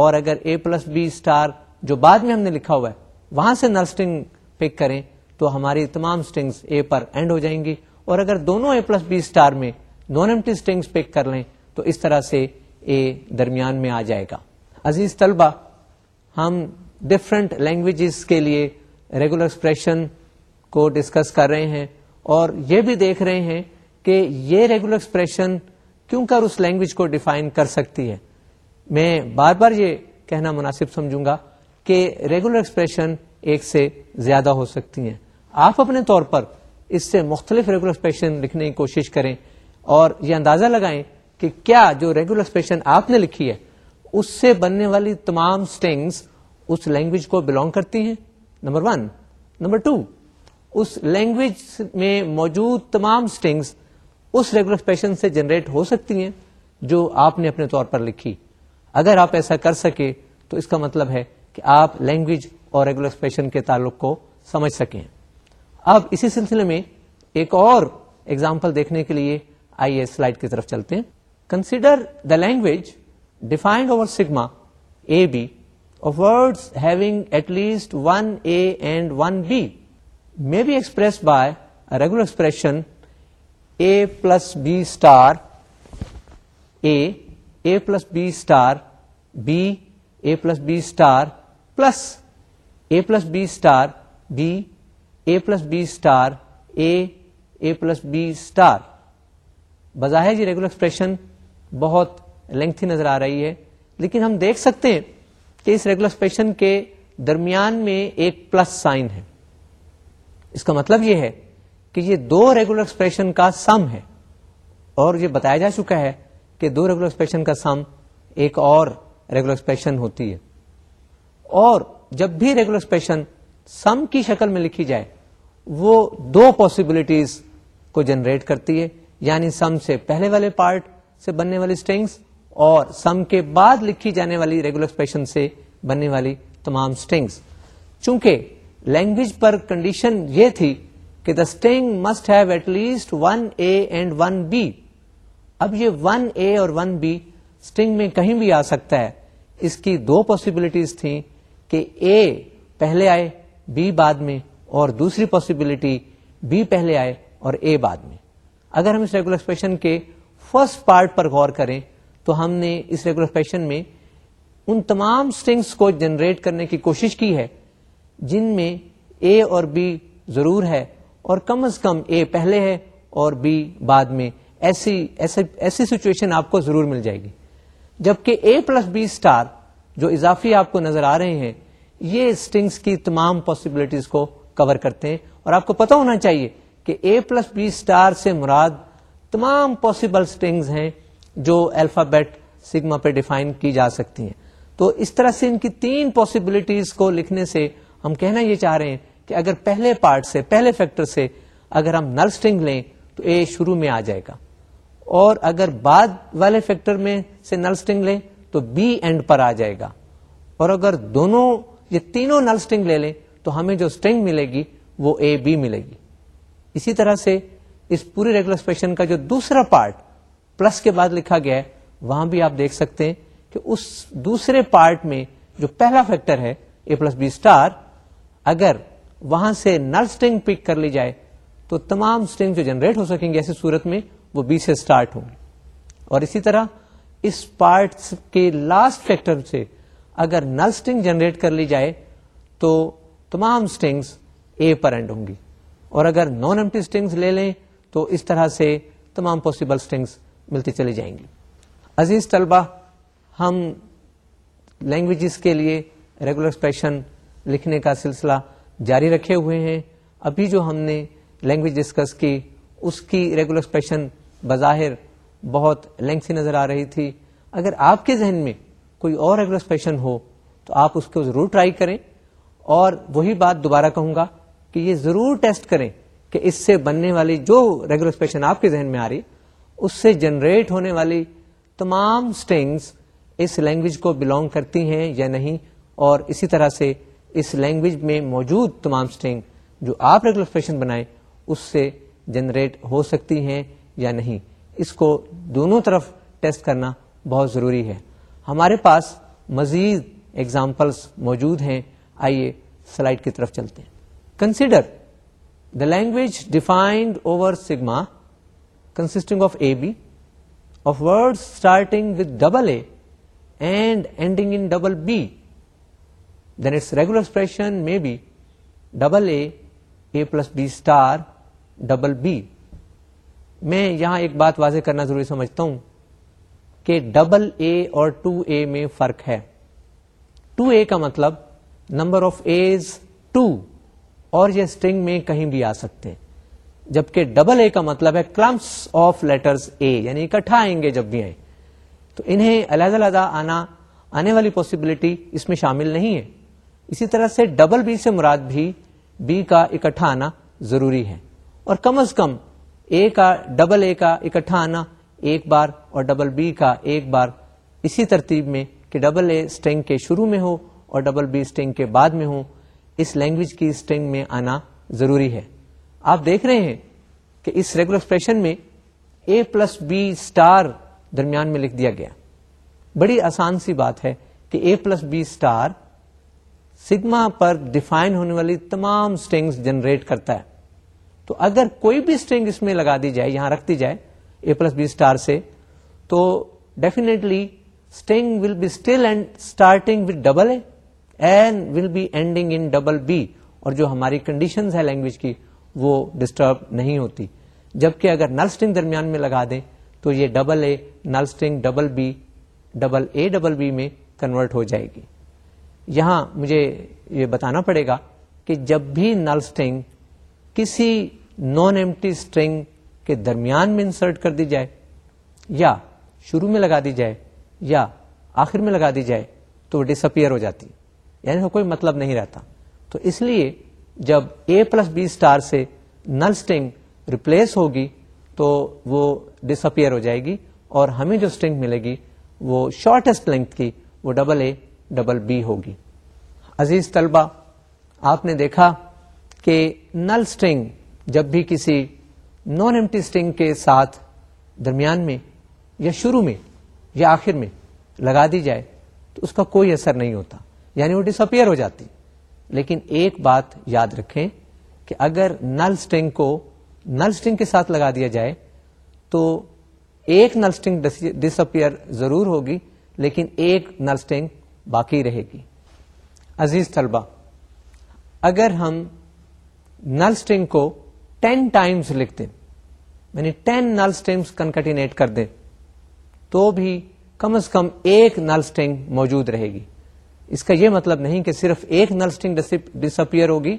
اور اگر اے پلس بی اسٹار جو بعد میں ہم نے لکھا ہوا ہے وہاں سے نل اسٹرنگ پک کریں تو ہماری تمام اسٹرنگس اے پر اینڈ ہو جائیں گی اور اگر دونوں اے پلس بی اسٹار میں نان ایم ٹی پک کر لیں تو اس طرح سے اے درمیان میں آ جائے گا عزیز طلبہ ہم ڈفرنٹ لینگویجز کے لیے ریگولر ایکسپریشن کو ڈسکس کر رہے ہیں اور یہ بھی دیکھ رہے ہیں کہ یہ ریگولر ایکسپریشن کیوں کر اس لینگویج کو ڈیفائن کر سکتی ہے میں بار بار یہ کہنا مناسب سمجھوں گا کہ ریگولر ایکسپریشن ایک سے زیادہ ہو سکتی ہیں آپ اپنے طور پر اس سے مختلف ریگولر ایکسپریشن لکھنے کی کوشش کریں اور یہ اندازہ لگائیں کہ کیا جو ریگولر ایکسپریشن آپ نے لکھی ہے اس سے بننے والی تمام اسٹینگس اس لینگویج کو بلونگ کرتی ہیں نمبر ون نمبر ٹو اس لینگویج میں موجود تمام اسٹنگس اس ریگولر ایکسپریشن سے جنریٹ ہو سکتی ہیں جو آپ نے اپنے طور پر لکھی اگر آپ ایسا کر سکے تو اس کا مطلب ہے کہ آپ لینگویج اور ریگولر ایکسپریشن کے تعلق کو سمجھ سکیں اب اسی سلسلے میں ایک اور ایگزامپل دیکھنے کے لیے آئیے سلائڈ کی طرف چلتے ہیں consider the language defined over sigma A B beds having at least one one A and B may be expressed by regular expression A plus B star A A plus B star B A plus B star plus A plus B star B A plus B star A plus B star بظاہر جی regular expression بہت lengthy نظر آ رہی ہے لیکن ہم دیکھ سکتے ہیں کہ اس ریگولرسپریشن کے درمیان میں ایک پلس سائن ہے اس کا مطلب یہ ہے کہ یہ دو ریگولر ایکسپریشن کا سم ہے اور یہ بتایا جا چکا ہے کہ دو ریگولر ایکسپریشن کا سم ایک اور ریگولر ایکسپریشن ہوتی ہے اور جب بھی ریگولر ایکسپریشن سم کی شکل میں لکھی جائے وہ دو پاسبلٹیز کو جنریٹ کرتی ہے یعنی سم سے پہلے والے پارٹ سے بننے والی اسٹرنگس اور سم کے بعد لکھی جانے والی ریگولر ایکسپریشن سے بننے والی تمام اسٹرنگس چونکہ لینگویج پر کنڈیشن یہ تھی کہ the must have at least one one one A A and B اب یہ اور ون بی اسٹنگ میں کہیں بھی آ سکتا ہے اس کی دو پاسبلٹیز تھیں کہ اے پہلے آئے بی بعد میں اور دوسری پاسبلٹی بی پہلے آئے اور اے بعد میں اگر ہم اس ریگولر ایکسپریشن کے فرسٹ پارٹ پر غور کریں تو ہم نے اس ریگولر فیشن میں ان تمام اسٹرنگس کو جنریٹ کرنے کی کوشش کی ہے جن میں اے اور بی ضرور ہے اور کم از کم اے پہلے ہے اور بی بعد میں ایسی ایسی ایسی سچویشن آپ کو ضرور مل جائے گی جبکہ اے پلس بی اسٹار جو اضافی آپ کو نظر آ رہے ہیں یہ اسٹنگس کی تمام پاسبلٹیز کو کور کرتے ہیں اور آپ کو پتہ ہونا چاہیے کہ اے پلس بی اسٹار سے مراد تمام پاسبل اسٹنگز ہیں جو الفابیٹ سگما پہ ڈیفائن کی جا سکتی ہیں تو اس طرح سے ان کی تین پاسبلٹیز کو لکھنے سے ہم کہنا یہ چاہ رہے ہیں کہ اگر پہلے پارٹ سے پہلے فیکٹر سے اگر ہم نل اسٹنگ لیں تو اے شروع میں آ جائے گا اور اگر بعد والے فیکٹر میں سے نل اسٹنگ لیں تو بی اینڈ پر آ جائے گا اور اگر دونوں یہ تینوں نل اسٹنگ لے لیں تو ہمیں جو اسٹرنگ ملے گی وہ اے بی ملے گی اسی طرح سے اس پوری ریگولر ایکسپریشن کا جو دوسرا پارٹ پلس کے بعد لکھا گیا ہے وہاں بھی آپ دیکھ سکتے ہیں کہ اس دوسرے پارٹ میں جو پہلا فیکٹر ہے اے پلس بی اسٹار اگر وہاں سے نل اسٹنگ پک کر لی جائے تو تمام اسٹنگ جو جنریٹ ہو سکیں گے ایسی صورت میں وہ بی سے اسٹارٹ ہوں گے اور اسی طرح اس پارٹ کے لاسٹ فیکٹر سے اگر نل اسٹنگ جنریٹ کر لی جائے تو تمام اسٹنگس اے پر اینڈ ہوں گی اور اگر نان ایمٹی اسٹنگس لے لیں تو اس طرح سے تمام پاسبل اسٹنگس ملتی چلی جائیں گی عزیز طلبہ ہم لینگویجز کے لیے ریگولر ایکسپریشن لکھنے کا سلسلہ جاری رکھے ہوئے ہیں ابھی جو ہم نے لینگویج ڈسکس کی اس کی ریگولر ایکسپریشن بظاہر بہت لینکسی نظر آ رہی تھی اگر آپ کے ذہن میں کوئی اور ریگولر ایکسپریشن ہو تو آپ اس کو ضرور ٹرائی کریں اور وہی بات دوبارہ کہوں گا کہ یہ ضرور ٹیسٹ کریں کہ اس سے بننے والی جو ریگولر فیشن آپ کے ذہن میں آ رہی اس سے جنریٹ ہونے والی تمام اسٹینگس اس لینگویج کو بلونگ کرتی ہیں یا نہیں اور اسی طرح سے اس لینگویج میں موجود تمام اسٹینگ جو آپ ریگولر ایکسپریشن بنائیں اس سے جنریٹ ہو سکتی ہیں یا نہیں اس کو دونوں طرف ٹیسٹ کرنا بہت ضروری ہے ہمارے پاس مزید ایگزامپلس موجود ہیں آئیے سلائڈ کی طرف چلتے ہیں consider language defined over sigma consisting of A B of word starting double double A and ending double B then its regular expression may be double A A plus B star double B میں یہاں ایک بات واضح کرنا ضروری سمجھتا ہوں کہ ڈبل اے اور ٹو اے میں فرق ہے ٹو اے کا مطلب نمبر آف اے ٹو اور یہ اسٹرنگ میں کہیں بھی آ سکتے ہیں جبکہ ڈبل اے کا مطلب ہے کلمس آف لیٹرز اے یعنی اکٹھا آئیں گے جب بھی آئے تو انہیں علیحدہ علیحدہ آنا آنے والی پاسبلٹی اس میں شامل نہیں ہے اسی طرح سے ڈبل بی سے مراد بھی بی کا اکٹھا آنا ضروری ہے اور کم از کم اے کا ڈبل اے کا اکٹھا آنا ایک بار اور ڈبل بی کا ایک بار اسی ترتیب میں کہ ڈبل اے اسٹینگ کے شروع میں ہو اور ڈبل بی اسٹینگ کے بعد میں ہو اس لینگویج کی اسٹرنگ میں آنا ضروری ہے آپ دیکھ رہے ہیں کہ اس ریگولر ایکسپریشن میں اے پلس بی اسٹار درمیان میں لکھ دیا گیا بڑی آسان سی بات ہے کہ A plus B star sigma per define ہونے والی تمام اسٹنگ جنریٹ کرتا ہے تو اگر کوئی بھی اسٹنگ اس میں لگا دی جائے یہاں رکھ دی جائے اے پلس بی اسٹار سے تو definitely string will be still and starting with double A and will be ending in double B اور جو ہماری کنڈیشنز ہے لینگویج کی وہ ڈسٹرب نہیں ہوتی جبکہ اگر نل اسٹنگ درمیان میں لگا دیں تو یہ double A null string double B double A double B میں کنورٹ ہو جائے گی یہاں مجھے یہ بتانا پڑے گا کہ جب بھی نل اسٹنگ کسی نان ایمٹی اسٹرنگ کے درمیان میں انسرٹ کر دی جائے یا شروع میں لگا دی جائے یا آخر میں لگا دی جائے تو وہ ڈسپیئر ہو جاتی ہے یعنی کوئی مطلب نہیں رہتا تو اس لیے جب اے پلس بی اسٹار سے نل اسٹنگ ریپلیس ہوگی تو وہ ڈس اپیئر ہو جائے گی اور ہمیں جو اسٹنگ ملے گی وہ شارٹیسٹ لینتھ کی وہ ڈبل اے ڈبل بی ہوگی عزیز طلبہ آپ نے دیکھا کہ نل اسٹنگ جب بھی کسی نان ایمٹی اسٹنگ کے ساتھ درمیان میں یا شروع میں یا آخر میں لگا دی جائے تو اس کا کوئی اثر نہیں ہوتا یعنی وہ ڈس اپیئر ہو جاتی لیکن ایک بات یاد رکھیں کہ اگر نل اسٹینک کو نل اسٹنگ کے ساتھ لگا دیا جائے تو ایک نل اسٹنگ ڈس اپیئر ضرور ہوگی لیکن ایک نل اسٹینک باقی رہے گی عزیز طلبا اگر ہم نل اسٹینگ کو ٹین ٹائمز لکھ دیں یعنی ٹین نل اسٹینگس کنکٹینیٹ کر دیں تو بھی کم از کم ایک نل اسٹینک موجود رہے گی اس کا یہ مطلب نہیں کہ صرف ایک نل ڈس ڈسپیئر ہوگی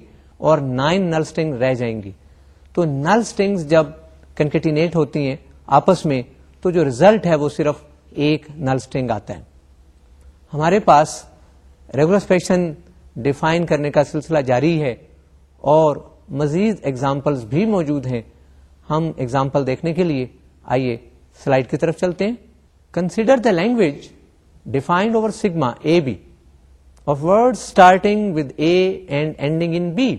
اور نائن نل اسٹنگ رہ جائیں گی تو نل نرسٹنگ جب کنکٹینیٹ ہوتی ہیں آپس میں تو جو ریزلٹ ہے وہ صرف ایک نل اسٹنگ آتا ہے ہمارے پاس ریگولر فیشن ڈیفائن کرنے کا سلسلہ جاری ہے اور مزید ایگزامپلس بھی موجود ہیں ہم ایگزامپل دیکھنے کے لیے آئیے سلائڈ کی طرف چلتے ہیں consider the language defined over sigma A B word starting with A and ending in B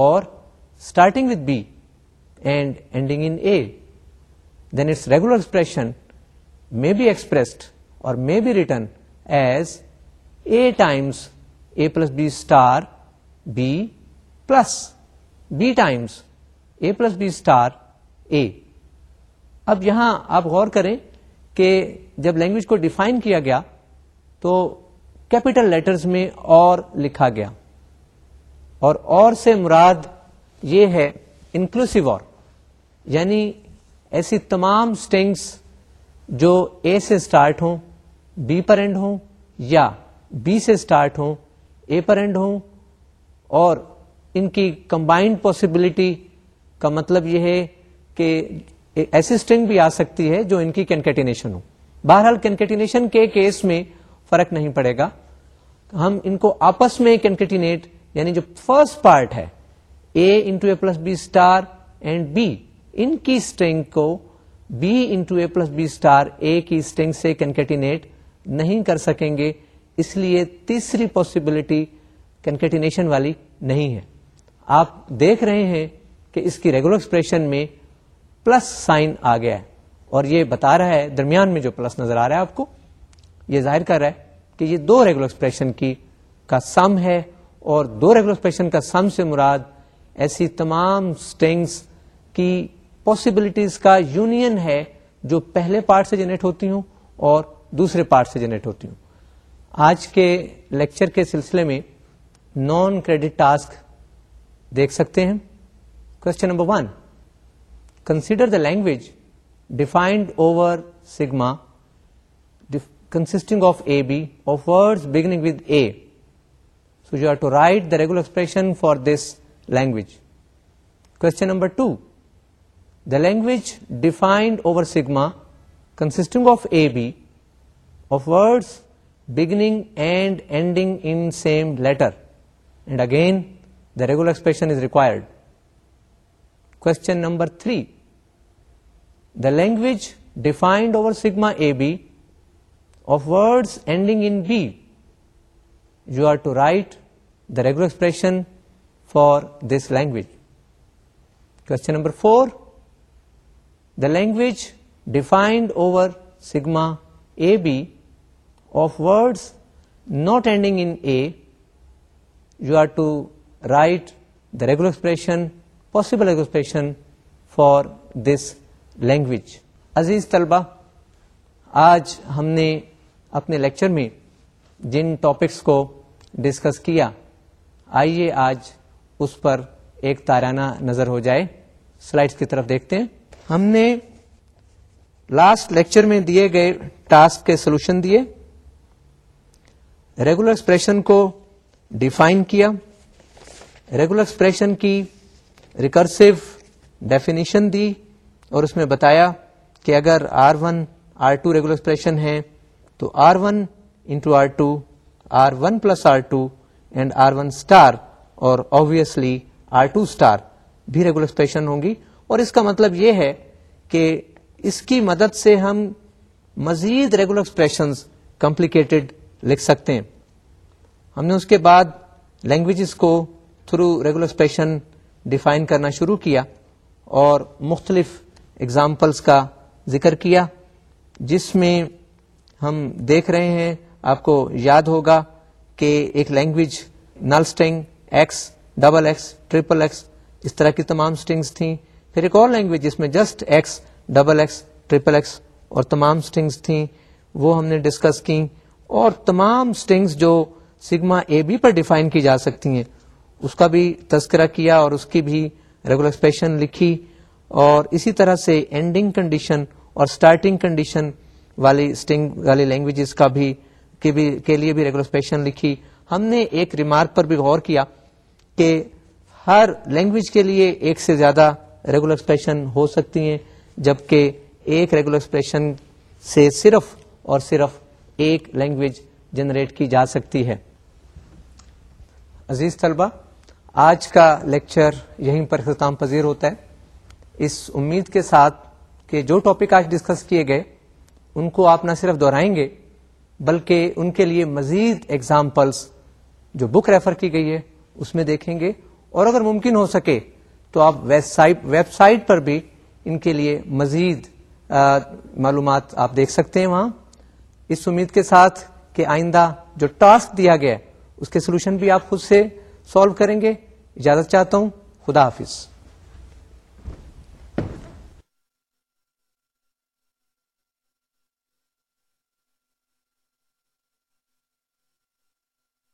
or starting with B and ending in A then its regular expression may be be expressed or may be written as A times A plus B star B plus B times A plus B star A اب یہاں آپ غور کریں کہ جب language کو define کیا گیا تو کیپیٹل لیٹرز میں اور لکھا گیا اور اور سے مراد یہ ہے انکلوسیو اور یعنی ایسی تمام اسٹنگس جو اے سے اسٹارٹ ہوں بی پر اینڈ ہوں یا بی سے اسٹارٹ ہوں اے پر اینڈ ہوں اور ان کی کمبائنڈ پاسبلٹی کا مطلب یہ ہے کہ ایسی اسٹنگ بھی آ سکتی ہے جو ان کی کینکٹینیشن ہو بہرحال کینکٹینیشن کے کیس میں فرق نہیں پڑے گا ہم ان کو آپس میں کنکٹینیٹ یعنی جو فرسٹ پارٹ ہے A into A plus B star and B ان کی اسٹرنگ کو B into A plus B star A کی اسٹرنگ سے کنکٹینیٹ نہیں کر سکیں گے اس لیے تیسری پاسبلٹی کنکٹینیشن والی نہیں ہے آپ دیکھ رہے ہیں کہ اس کی ریگولر ایکسپریشن میں پلس سائن آ گیا ہے اور یہ بتا رہا ہے درمیان میں جو پلس نظر آ رہا ہے آپ کو یہ ظاہر کر رہا ہے کہ یہ دو ریگولر ایکسپریشن کی کا سم ہے اور دو ریگولر ایکسپریشن کا سم سے مراد ایسی تمام اسٹینگس کی پاسبلٹیز کا یونین ہے جو پہلے پارٹ سے جنریٹ ہوتی ہوں اور دوسرے پارٹ سے جنریٹ ہوتی ہوں آج کے لیکچر کے سلسلے میں نان کریڈٹ ٹاسک دیکھ سکتے ہیں question number one consider the language defined over sigma consisting of AB of words beginning with A. So you have to write the regular expression for this language. Question number 2. The language defined over sigma consisting of AB of words beginning and ending in same letter. And again, the regular expression is required. Question number 3. The language defined over sigma AB of wording in B you are to write the regular expression for this language question number four the language defined over sigma A B of words not ending in A you are to write the regular expression possible expression for this language عزیز طلبا آج ہم نے اپنے lecture میں جن topics کو discuss کیا آئیے آج اس پر ایک تارانہ نظر ہو جائے سلائڈس کی طرف دیکھتے ہیں ہم نے لاسٹ لیکچر میں دیے گئے ٹاسک کے سولوشن دیے ریگولر ایکسپریشن کو ڈیفائن کیا ریگولر ایکسپریشن کی ریکرسو ڈیفینیشن دی اور اس میں بتایا کہ اگر R one R two regular expression ہے تو R one into R two R one plus R two and R one star اور آبویسلی آر ٹو اسٹار بھی ریگولر ایکسپریشن ہوں گی اور اس کا مطلب یہ ہے کہ اس کی مدد سے ہم مزید ریگولر ایکسپریشنز کمپلیکیٹڈ لکھ سکتے ہیں ہم نے اس کے بعد لینگویجز کو تھرو ریگولر ایکسپریشن ڈیفائن کرنا شروع کیا اور مختلف اگزامپلس کا ذکر کیا جس میں ہم دیکھ رہے ہیں آپ کو یاد ہوگا کہ ایک language null X double X triple X اس طرح کی تمام اسٹنگس تھیں پھر ایک اور لینگویج جس میں just X double X triple X اور تمام اسٹنگس تھیں وہ ہم نے ڈسکس کی اور تمام اسٹنگس جو سگما اے بی پر ڈیفائن کی جا سکتی ہیں اس کا بھی تذکرہ کیا اور اس کی بھی ریگولر ایکسپریشن لکھی اور اسی طرح سے اینڈنگ کنڈیشن اور اسٹارٹنگ کنڈیشن والی اسٹنگ والی لینگویجز کا بھی کے لیے بھی ریگولر لکھی ہم نے ایک ریمارک پر بھی غور کیا کہ ہر لینگویج کے لیے ایک سے زیادہ ریگولر ایکسپریشن ہو سکتی ہیں جبکہ ایک ریگولر ایکسپریشن سے صرف اور صرف ایک لینگویج جنریٹ کی جا سکتی ہے عزیز طلبہ آج کا لیکچر یہیں پر اختتام پذیر ہوتا ہے اس امید کے ساتھ کہ جو ٹاپک آج ڈسکس کیے گئے ان کو آپ نہ صرف دہرائیں گے بلکہ ان کے لیے مزید ایگزامپلس جو بک ریفر کی گئی ہے اس میں دیکھیں گے اور اگر ممکن ہو سکے تو آپ ویب سائٹ پر بھی ان کے لیے مزید معلومات آپ دیکھ سکتے ہیں وہاں اس امید کے ساتھ کہ آئندہ جو ٹاسک دیا گیا اس کے سولوشن بھی آپ خود سے سالو کریں گے اجازت چاہتا ہوں خدا حافظ